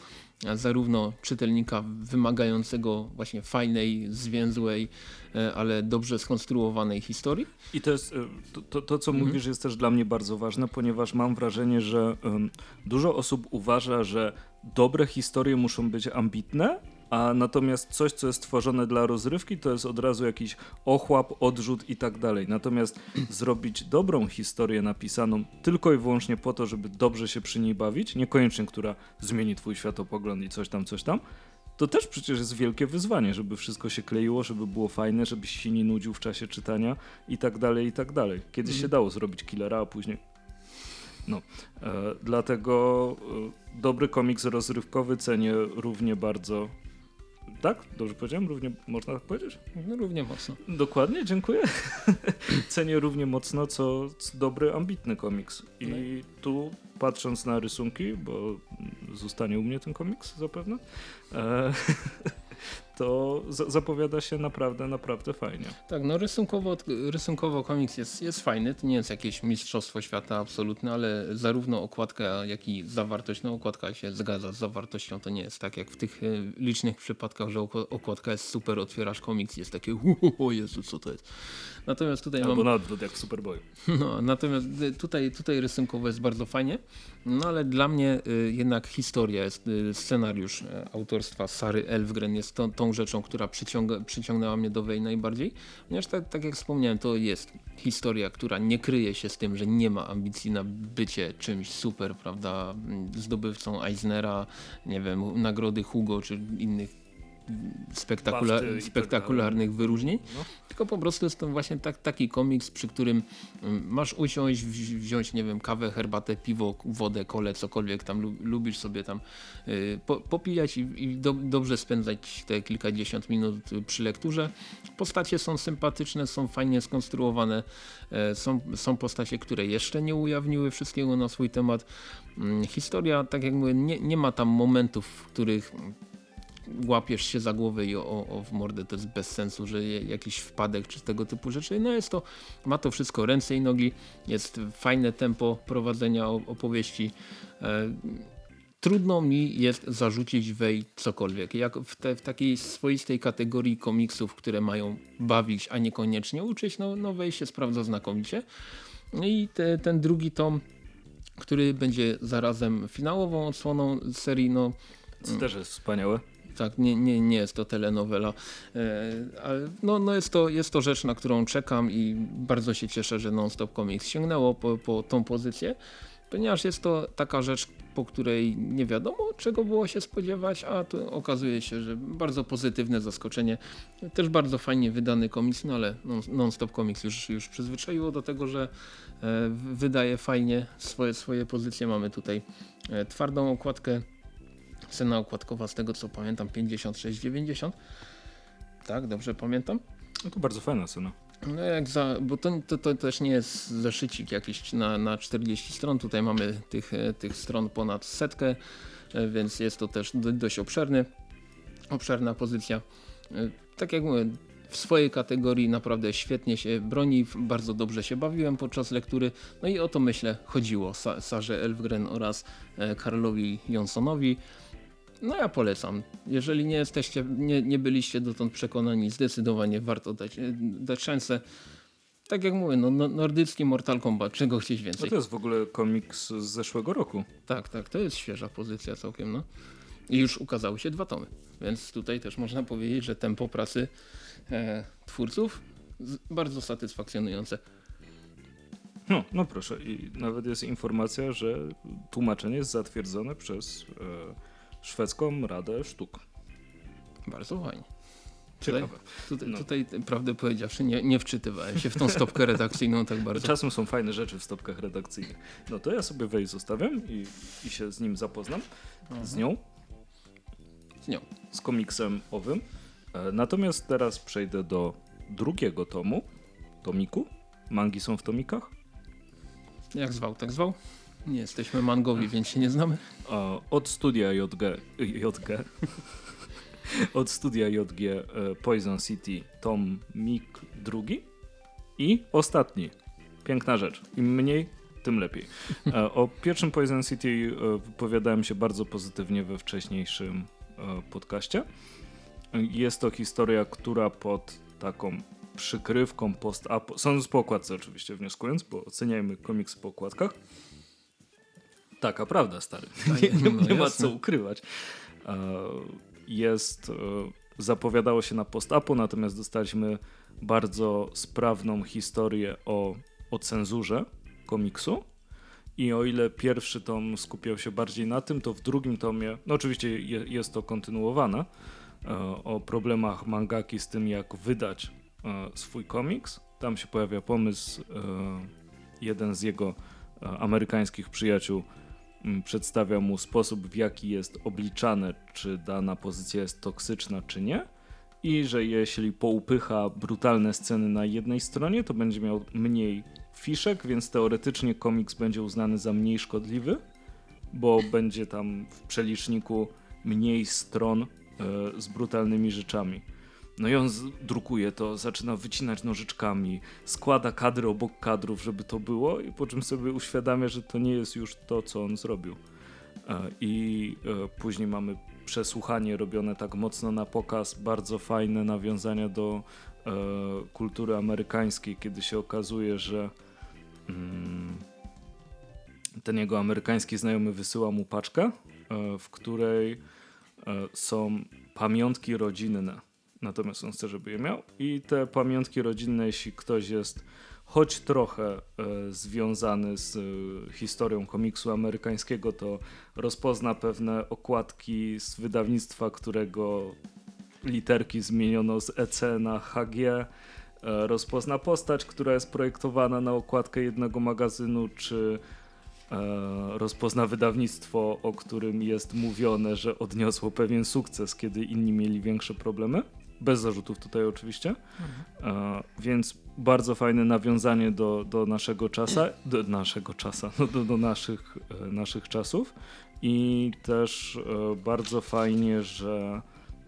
zarówno czytelnika wymagającego właśnie fajnej, zwięzłej, e, ale dobrze skonstruowanej historii. I to jest, e, to, to, to co mhm. mówisz jest też dla mnie bardzo ważne, ponieważ mam wrażenie, że um, dużo osób uważa, że dobre historie muszą być ambitne, a natomiast coś, co jest tworzone dla rozrywki, to jest od razu jakiś ochłap, odrzut i tak dalej. Natomiast zrobić dobrą historię napisaną tylko i wyłącznie po to, żeby dobrze się przy niej bawić, niekoniecznie która zmieni twój światopogląd i coś tam, coś tam, to też przecież jest wielkie wyzwanie, żeby wszystko się kleiło, żeby było fajne, żebyś się nie nudził w czasie czytania i tak dalej, i tak dalej. Kiedyś się mhm. dało zrobić killera, a później no, e, dlatego e, dobry komiks rozrywkowy cenię równie bardzo tak? Dobrze powiedziałem? Równie można tak powiedzieć? No, równie mocno. Dokładnie, dziękuję. <laughs> Cenię równie mocno, co dobry, ambitny komiks. I no. tu patrząc na rysunki, bo zostanie u mnie ten komiks zapewne, e, <laughs> to zapowiada się naprawdę, naprawdę fajnie. Tak, no rysunkowo, rysunkowo komiks jest, jest fajny, to nie jest jakieś mistrzostwo świata absolutne, ale zarówno okładka, jak i zawartość, no okładka się zgadza z zawartością, to nie jest tak jak w tych e, licznych przypadkach, że okładka jest super, otwierasz komiks jest takie o Jezu, co to jest. Natomiast tutaj Albo mam... na odwrót, jak w Superboy. <laughs> No, natomiast tutaj, tutaj rysunkowo jest bardzo fajnie, no ale dla mnie y, jednak historia, jest, y, scenariusz y, autorstwa Sary Elfgren jest tą, tą rzeczą, która przyciąga, przyciągnęła mnie do Wej najbardziej, ponieważ tak, tak jak wspomniałem, to jest historia, która nie kryje się z tym, że nie ma ambicji na bycie czymś super, prawda, zdobywcą Eisnera, nie wiem, nagrody Hugo czy innych spektakula tak spektakularnych wyróżnień, no. tylko po prostu jest to właśnie tak, taki komiks, przy którym mm, masz usiąść, wziąć, nie wiem, kawę, herbatę, piwo, wodę, kole, cokolwiek tam lubisz sobie tam y, po, popijać i, i do, dobrze spędzać te kilkadziesiąt minut przy lekturze. Postacie są sympatyczne, są fajnie skonstruowane, y, są, są postacie, które jeszcze nie ujawniły wszystkiego na swój temat. Y, historia, tak jak mówię, nie, nie ma tam momentów, w których łapiesz się za głowę i o, o w mordę to jest bez sensu, że jakiś wpadek czy tego typu rzeczy. No jest to, ma to wszystko ręce i nogi, jest fajne tempo prowadzenia opowieści. E, trudno mi jest zarzucić wej cokolwiek. Jak w, te, w, takiej swoistej kategorii komiksów, które mają bawić, a niekoniecznie uczyć, no, no wej się sprawdza znakomicie. I te, ten drugi tom, który będzie zarazem finałową odsłoną serii, no... Co też jest wspaniałe tak, nie, nie, nie jest to telenowela, e, ale no, no jest, to, jest to rzecz, na którą czekam i bardzo się cieszę, że Non-Stop Comics sięgnęło po, po tą pozycję, ponieważ jest to taka rzecz, po której nie wiadomo czego było się spodziewać, a tu okazuje się, że bardzo pozytywne zaskoczenie. Też bardzo fajnie wydany komiks, no ale Non-Stop Comics już, już przyzwyczaiło do tego, że e, wydaje fajnie swoje, swoje pozycje. Mamy tutaj e, twardą okładkę, cena okładkowa z tego co pamiętam 56,90. Tak, dobrze pamiętam? No to bardzo fajna cena. No jak za, bo to, to, to, też nie jest zeszycik jakiś na, na 40 stron. Tutaj mamy tych, e, tych stron ponad setkę, e, więc jest to też dość obszerny, obszerna pozycja. E, tak jak mówię, w swojej kategorii naprawdę świetnie się broni, bardzo dobrze się bawiłem podczas lektury. No i o to myślę chodziło Sarze Elfgren oraz Karlowi Jonsonowi. No ja polecam. Jeżeli nie jesteście, nie, nie byliście dotąd przekonani, zdecydowanie warto dać, dać szansę. Tak jak mówię, no, no, nordycki Mortal Kombat, czego chcieć więcej. No to jest w ogóle komiks z zeszłego roku. Tak, tak, to jest świeża pozycja całkiem, no. I już ukazały się dwa tomy, więc tutaj też można powiedzieć, że tempo pracy e, twórców bardzo satysfakcjonujące. No, no proszę, i nawet jest informacja, że tłumaczenie jest zatwierdzone przez e, Szwedzką Radę Sztuk. Bardzo fajnie. Ciekawe. Tutaj, no. tutaj, prawdę powiedziawszy, nie, nie wczytywałem się w tą stopkę <laughs> redakcyjną tak bardzo. Czasem są fajne rzeczy w stopkach redakcyjnych. No to ja sobie wejść zostawiam i, i się z nim zapoznam. Mhm. Z nią. Z nią. Z komiksem owym. E, natomiast teraz przejdę do drugiego tomu. Tomiku. Mangi są w tomikach. Jak zwał, tak zwał. Nie jesteśmy mangowi, więc się nie znamy. Od studia JG, JG od studia JG e, Poison City Tom Mik drugi i ostatni. Piękna rzecz. Im mniej, tym lepiej. E, o pierwszym Poison City e, wypowiadałem się bardzo pozytywnie we wcześniejszym podcaście. Jest to historia, która pod taką przykrywką post-apo, sądząc po okładce oczywiście wnioskując, bo oceniajmy komiks po okładkach, Taka prawda, stary. <laughs> Nie, nie, no nie ma co ukrywać. E, jest, e, zapowiadało się na post-apo, natomiast dostaliśmy bardzo sprawną historię o, o cenzurze komiksu. I o ile pierwszy tom skupiał się bardziej na tym, to w drugim tomie, no oczywiście je, jest to kontynuowane, e, o problemach mangaki z tym, jak wydać swój komiks. Tam się pojawia pomysł, jeden z jego amerykańskich przyjaciół przedstawia mu sposób, w jaki jest obliczane, czy dana pozycja jest toksyczna, czy nie. I że jeśli poupycha brutalne sceny na jednej stronie, to będzie miał mniej fiszek, więc teoretycznie komiks będzie uznany za mniej szkodliwy, bo będzie tam w przeliczniku mniej stron e, z brutalnymi rzeczami. No i on drukuje to, zaczyna wycinać nożyczkami, składa kadry obok kadrów, żeby to było i po czym sobie uświadamia, że to nie jest już to, co on zrobił. E, I e, później mamy przesłuchanie robione tak mocno na pokaz, bardzo fajne nawiązania do e, kultury amerykańskiej, kiedy się okazuje, że mm, ten jego amerykański znajomy wysyła mu paczkę, w której są pamiątki rodzinne natomiast on chce, żeby je miał. I te pamiątki rodzinne, jeśli ktoś jest choć trochę e, związany z e, historią komiksu amerykańskiego, to rozpozna pewne okładki z wydawnictwa, którego literki zmieniono z EC na HG. E, rozpozna postać, która jest projektowana na okładkę jednego magazynu, czy rozpozna wydawnictwo, o którym jest mówione, że odniosło pewien sukces, kiedy inni mieli większe problemy bez zarzutów tutaj oczywiście. Mhm. Więc bardzo fajne nawiązanie do, do naszego czasu, do naszego czasu, <laughs> do, do naszych, e, naszych czasów i też e, bardzo fajnie, że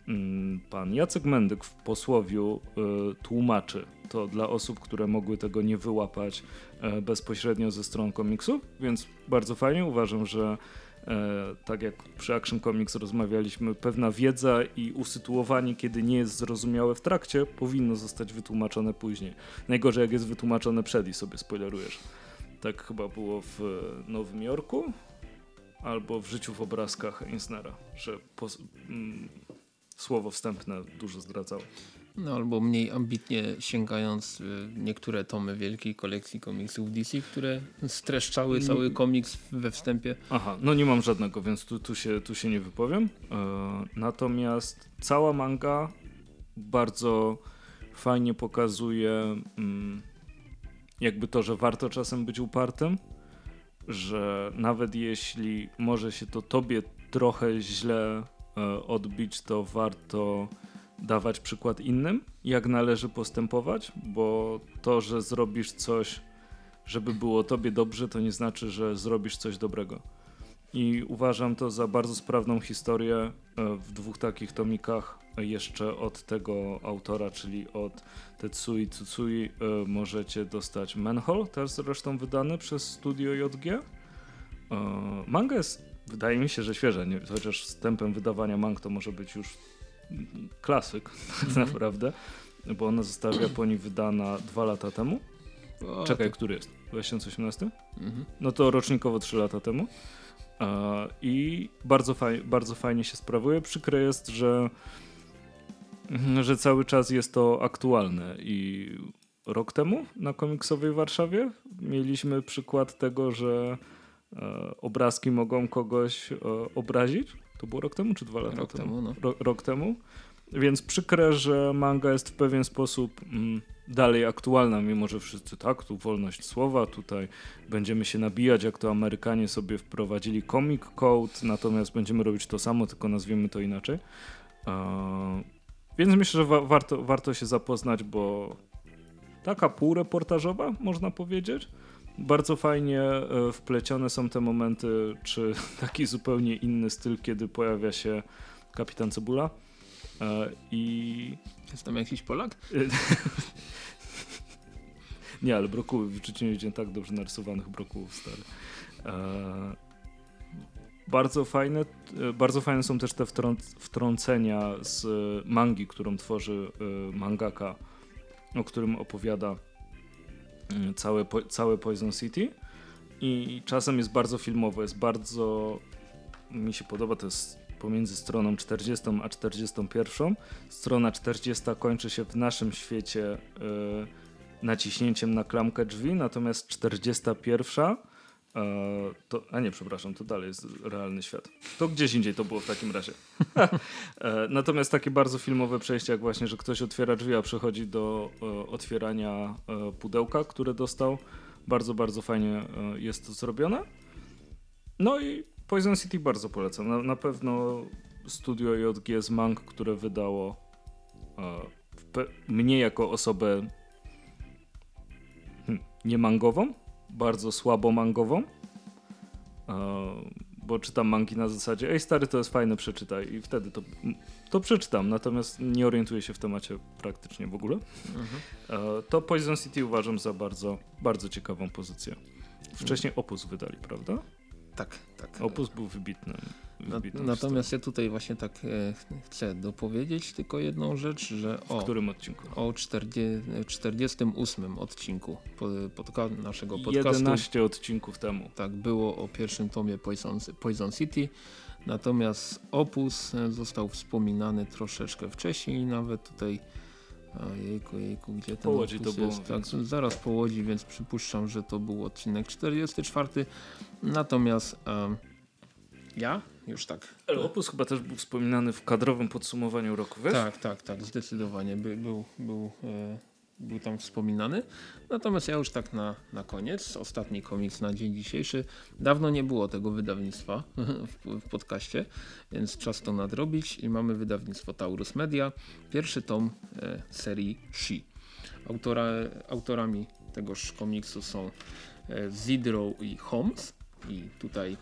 mm, pan Jacek Mendyk w posłowiu tłumaczy to dla osób, które mogły tego nie wyłapać bezpośrednio ze stron komiksów, więc bardzo fajnie. Uważam, że tak jak przy Action Comics rozmawialiśmy, pewna wiedza i usytuowanie, kiedy nie jest zrozumiałe w trakcie, powinno zostać wytłumaczone później. Najgorzej jak jest wytłumaczone przed i sobie spoilerujesz. Tak chyba było w Nowym Jorku albo w życiu w obrazkach Einsnera, że po, mm, słowo wstępne dużo zdradzało. No albo mniej ambitnie sięgając y, niektóre tomy wielkiej kolekcji komiksów DC, które streszczały cały komiks we wstępie. Aha, no nie mam żadnego, więc tu, tu, się, tu się nie wypowiem. E, natomiast cała manga bardzo fajnie pokazuje mm, jakby to, że warto czasem być upartym, że nawet jeśli może się to tobie trochę źle e, odbić, to warto dawać przykład innym, jak należy postępować, bo to, że zrobisz coś, żeby było tobie dobrze, to nie znaczy, że zrobisz coś dobrego. I uważam to za bardzo sprawną historię e, w dwóch takich tomikach e, jeszcze od tego autora, czyli od Tetsui Tsutsui e, możecie dostać Manhole, też zresztą wydany przez studio JG. Manga jest, wydaje mi się, że świeża, chociaż z tempem wydawania mang to może być już klasyk <laughs> tak mm. naprawdę, bo ona została w Japonii wydana dwa lata temu. O, Czekaj, to... który jest? 2018? Mhm. No to rocznikowo 3 lata temu. I bardzo, faj, bardzo fajnie się sprawuje. Przykre jest, że, że cały czas jest to aktualne i rok temu na komiksowej Warszawie mieliśmy przykład tego, że e, obrazki mogą kogoś e, obrazić. To było rok temu czy dwa lata rok temu? temu no. Ro, rok temu. Więc przykre, że manga jest w pewien sposób mm, dalej aktualna, mimo że wszyscy tak, tu wolność słowa, tutaj będziemy się nabijać, jak to Amerykanie sobie wprowadzili comic code, natomiast będziemy robić to samo, tylko nazwiemy to inaczej. Eee, więc myślę, że wa warto, warto się zapoznać, bo taka półreportażowa, można powiedzieć. Bardzo fajnie e, wplecione są te momenty, czy <laughs> taki zupełnie inny styl, kiedy pojawia się kapitan Cebula. E, I. Jest tam jakiś Polak? <laughs> Nie, ale brokuły w życiu nie widziałem tak dobrze narysowanych brokułów stary. E, bardzo fajne, bardzo fajne są też te wtrącenia z mangi, którą tworzy mangaka, o którym opowiada całe, całe Poison City. I czasem jest bardzo filmowo, jest bardzo mi się podoba, to jest pomiędzy stroną 40 a 41. Strona 40 kończy się w naszym świecie naciśnięciem na klamkę drzwi, natomiast 41 e, to, a nie, przepraszam, to dalej jest realny świat. To gdzieś indziej to było w takim razie. <laughs> E, natomiast takie bardzo filmowe przejście, jak właśnie, że ktoś otwiera drzwi, a przechodzi do e, otwierania pudełka, które dostał. Bardzo, bardzo fajnie jest to zrobione. No i Poison City bardzo polecam. Na, na pewno studio JG z Mang, które wydało mnie jako osobę nie mangową, bardzo słabo mangową, bo czytam mangi na zasadzie ej stary, to jest fajne, przeczytaj i wtedy to, to przeczytam, natomiast nie orientuję się w temacie praktycznie w ogóle. Mhm. To Poison City uważam za bardzo, bardzo ciekawą pozycję. Wcześniej Opus wydali, prawda? Tak, tak. Opus był wybitny. Natomiast ja tutaj właśnie tak e, chcę dopowiedzieć tylko jedną rzecz, że o, w którym odcinku? O 40, 48 odcinku podca naszego podcastu. 11 odcinków temu. Tak, było o pierwszym tomie Poison, Poison City. Natomiast Opus e, został wspominany troszeczkę wcześniej, nawet tutaj Jejku, jejku, gdzie ten po Łodzi to było. Tak, zaraz po Łodzi, więc przypuszczam, że to był odcinek 44. Natomiast um, ja już tak. Ale Opus chyba też był wspominany w kadrowym podsumowaniu roku, wiesz? Tak, tak, tak, zdecydowanie by, był, był, e, był tam wspominany. Natomiast ja już tak na, na koniec, ostatni komiks na dzień dzisiejszy. Dawno nie było tego wydawnictwa <laughs> w, w podcaście, więc czas to nadrobić i mamy wydawnictwo Taurus Media. Pierwszy tom e, serii She. Autora, autorami tegoż komiksu są e, Zidro i Holmes i tutaj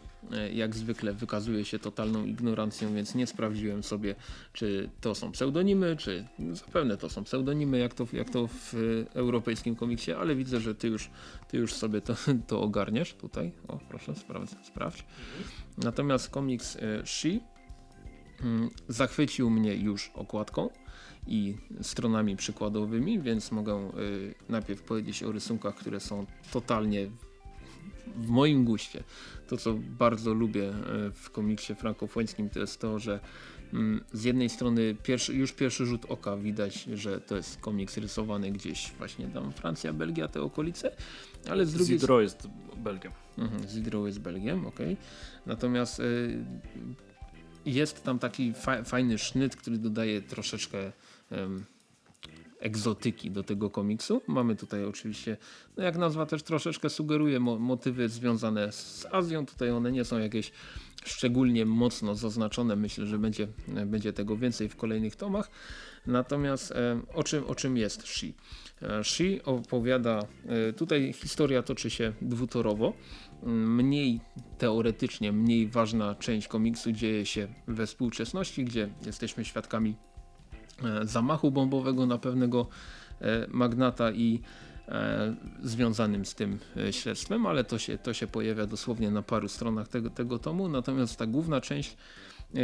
jak zwykle wykazuje się totalną ignorancją, więc nie sprawdziłem sobie, czy to są pseudonimy, czy zapewne to są pseudonimy, jak to, jak to w europejskim komiksie, ale widzę, że ty już, ty już sobie to, <laughs> to ogarniesz tutaj. O, proszę, sprawdź. sprawdź. Natomiast komiks e, She mm, zachwycił mnie już okładką i stronami przykładowymi, więc mogę najpierw powiedzieć o rysunkach, które są totalnie w moim guście, to co bardzo lubię e, w komiksie frankofońskim to jest to, że mm, z jednej strony pierwszy, już pierwszy rzut oka widać, że to jest komiks rysowany gdzieś właśnie tam Francja, Belgia, te okolice, ale z drugiej Zidro jest Belgią. Mhm, Zidro jest Belgiem, ok. Natomiast y, jest tam taki fa fajny sznyt, który dodaje troszeczkę egzotyki do tego komiksu. Mamy tutaj oczywiście, no jak nazwa też troszeczkę sugeruje, mo motywy związane z Azją. Tutaj one nie są jakieś szczególnie mocno zaznaczone. Myślę, że będzie, będzie tego więcej w kolejnych tomach. Natomiast e, o, czym, o czym jest Shi? E, Shi opowiada, e, tutaj historia toczy się dwutorowo. Mniej teoretycznie, mniej ważna część komiksu dzieje się we współczesności, gdzie jesteśmy świadkami zamachu bombowego na pewnego e, magnata i e, związanym z tym śledztwem, ale to się, to się pojawia dosłownie na paru stronach tego, tego tomu. Natomiast ta główna część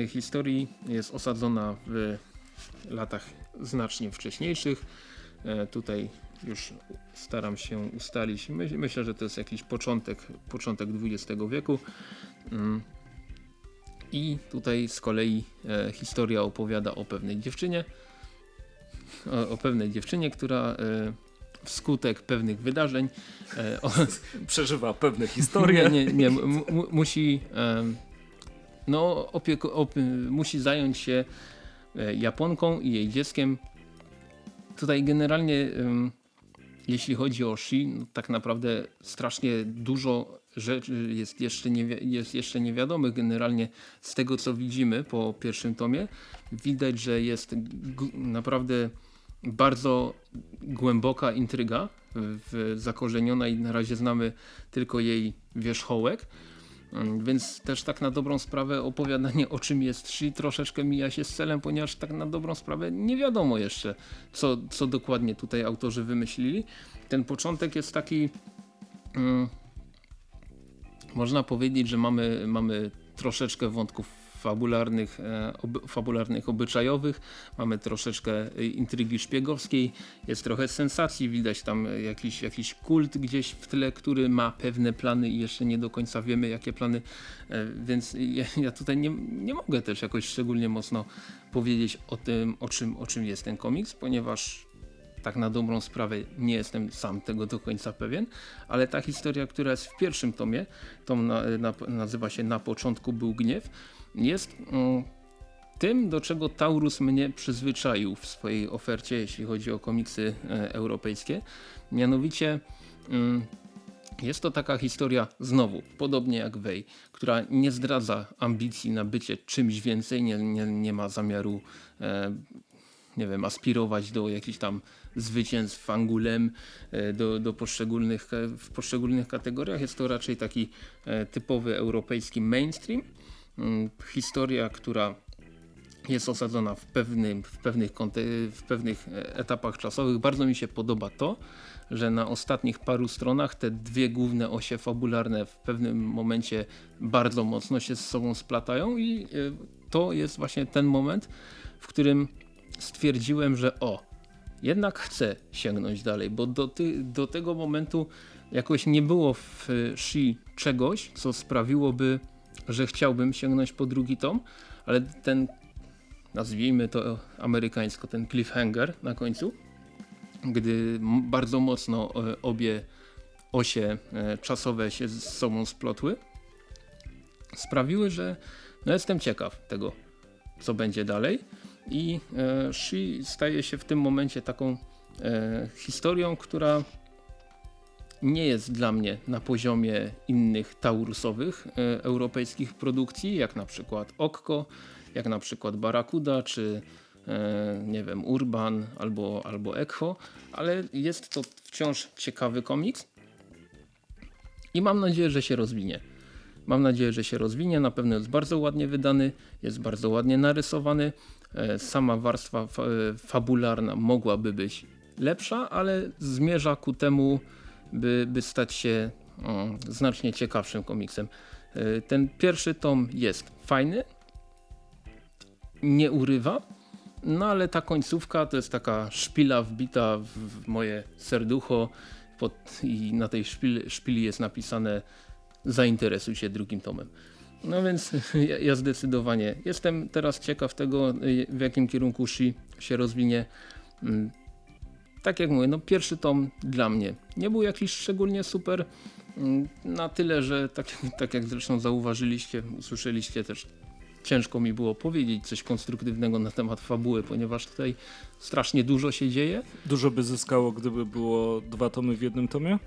historii jest osadzona w latach znacznie wcześniejszych. Tutaj już staram się ustalić. Myślę, że to jest jakiś początek, początek XX wieku. Mm. I tutaj z kolei e, historia opowiada o pewnej dziewczynie, o, o pewnej dziewczynie, która e, wskutek pewnych wydarzeń e, o, <laughs> przeżywa pewne historie. Nie, nie, nie musi, e, no, musi zająć się Japonką i jej dzieckiem. Tutaj generalnie jeśli chodzi o Shi, no, tak naprawdę strasznie dużo rzeczy jest jeszcze, nie, jest jeszcze niewiadomych generalnie z tego co widzimy po pierwszym tomie. Widać, że jest naprawdę bardzo głęboka intryga zakorzeniona i na razie znamy tylko jej wierzchołek. Mm, więc też tak na dobrą sprawę opowiadanie o czym jest Shi troszeczkę mija się z celem, ponieważ tak na dobrą sprawę nie wiadomo jeszcze co, co dokładnie tutaj autorzy wymyślili. Ten początek jest taki mm, można powiedzieć, że mamy, mamy troszeczkę wątków fabularnych, e, fabularnych obyczajowych, mamy troszeczkę e, intrygi szpiegowskiej, jest trochę sensacji, widać tam jakiś, jakiś kult gdzieś w tle, który ma pewne plany i jeszcze nie do końca wiemy jakie plany, e, więc ja, ja tutaj nie, nie mogę też jakoś szczególnie mocno powiedzieć o tym, o czym, o czym jest ten komiks, ponieważ tak na dobrą sprawę nie jestem sam tego do końca pewien, ale ta historia, która jest w pierwszym tomie, tom na, na, nazywa się Na początku był gniew, jest mm, tym, do czego Taurus mnie przyzwyczaił w swojej ofercie, jeśli chodzi o komiksy e, europejskie. Mianowicie mm, jest to taka historia, znowu, podobnie jak Wej, która nie zdradza ambicji na bycie czymś więcej, nie, nie, nie ma zamiaru e, nie wiem, aspirować do jakichś tam zwycięstw angulem e, do, do poszczególnych, w poszczególnych kategoriach. Jest to raczej taki e, typowy europejski mainstream. Mm, historia, która jest osadzona w, pewnym, w, pewnych, w pewnych e, etapach czasowych. Bardzo mi się podoba to, że na ostatnich paru stronach te dwie główne osie fabularne w pewnym momencie bardzo mocno się z sobą splatają i to jest właśnie ten moment, w którym stwierdziłem, że o, jednak chcę sięgnąć dalej, bo do, ty, do tego momentu jakoś nie było w Shi czegoś, co sprawiłoby, że chciałbym sięgnąć po drugi tom, ale ten, nazwijmy to amerykańsko, ten cliffhanger na końcu, gdy bardzo mocno e, obie osie e, czasowe się z sobą splotły, sprawiły, że no jestem ciekaw tego, co będzie dalej. I e, staje się w tym momencie taką e, historią, która nie jest dla mnie na poziomie innych taurusowych e, europejskich produkcji, jak na przykład Okko, jak na przykład Barakuda, czy nie wiem, Urban albo, albo Echo, ale jest to wciąż ciekawy komiks i mam nadzieję, że się rozwinie. Mam nadzieję, że się rozwinie, na pewno jest bardzo ładnie wydany, jest bardzo ładnie narysowany, E, sama warstwa e, fabularna mogłaby być lepsza, ale zmierza ku temu, by, by stać się o, znacznie ciekawszym komiksem. E, ten pierwszy tom jest fajny, nie urywa, no ale ta końcówka to jest taka szpila wbita w moje serducho, pod, i na tej szpil, szpili jest napisane zainteresuj się drugim tomem. No więc <laughs> ja, ja zdecydowanie jestem teraz ciekaw tego, y, w jakim kierunku Shi się rozwinie. Tak jak mówię, no pierwszy tom dla mnie nie był jakiś szczególnie super, mm, na tyle, że tak, <laughs> tak jak zresztą zauważyliście, usłyszeliście też, ciężko mi było powiedzieć coś konstruktywnego na temat fabuły, ponieważ tutaj strasznie dużo się dzieje. Dużo by zyskało, gdyby było dwa tomy w jednym tomie?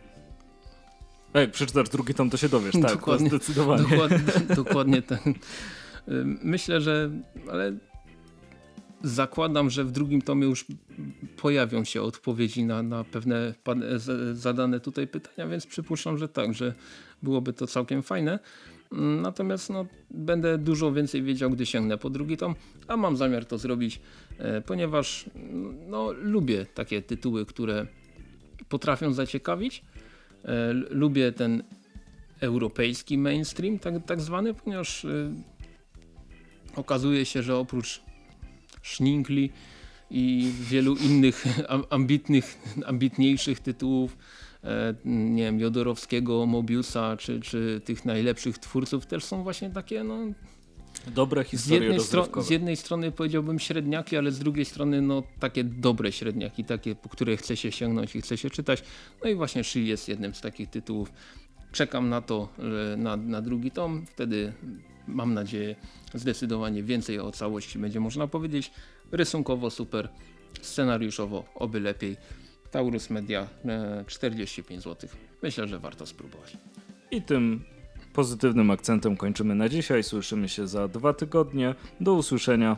A jak przeczytasz drugi tom, to się dowiesz, tak, Dokładnie. to zdecydowanie. Dokładnie, <laughs> dokładnie tak. Myślę, że ale zakładam, że w drugim tomie już pojawią się odpowiedzi na, na pewne zadane tutaj pytania, więc przypuszczam, że tak, że byłoby to całkiem fajne. Mm, Natomiast no, będę dużo więcej wiedział, gdy sięgnę po drugi tom, a mam zamiar to zrobić, e, ponieważ no, lubię takie tytuły, które potrafią zaciekawić. E, lubię ten europejski mainstream, tak, tak zwany, ponieważ y, okazuje się, że oprócz Szninkli i wielu innych am- ambitnych, ambitniejszych tytułów, e, nie wiem, Jodorowskiego, Mobiusa, czy, czy tych najlepszych twórców też są właśnie takie, no, Dobre z historie jednej, stro- rozrywkowe. z jednej strony powiedziałbym średniaki, ale z drugiej strony no takie dobre średniaki, takie po które chce się sięgnąć i chce się czytać. No i właśnie Shi jest jednym z takich tytułów. Czekam na to, na, na drugi tom, wtedy mam nadzieję zdecydowanie więcej o całości będzie można powiedzieć. Rysunkowo super, scenariuszowo oby lepiej. Taurus Media e, 45 zł. Myślę, że warto spróbować. I tym pozytywnym akcentem kończymy na dzisiaj. Słyszymy się za dwa tygodnie. Do usłyszenia.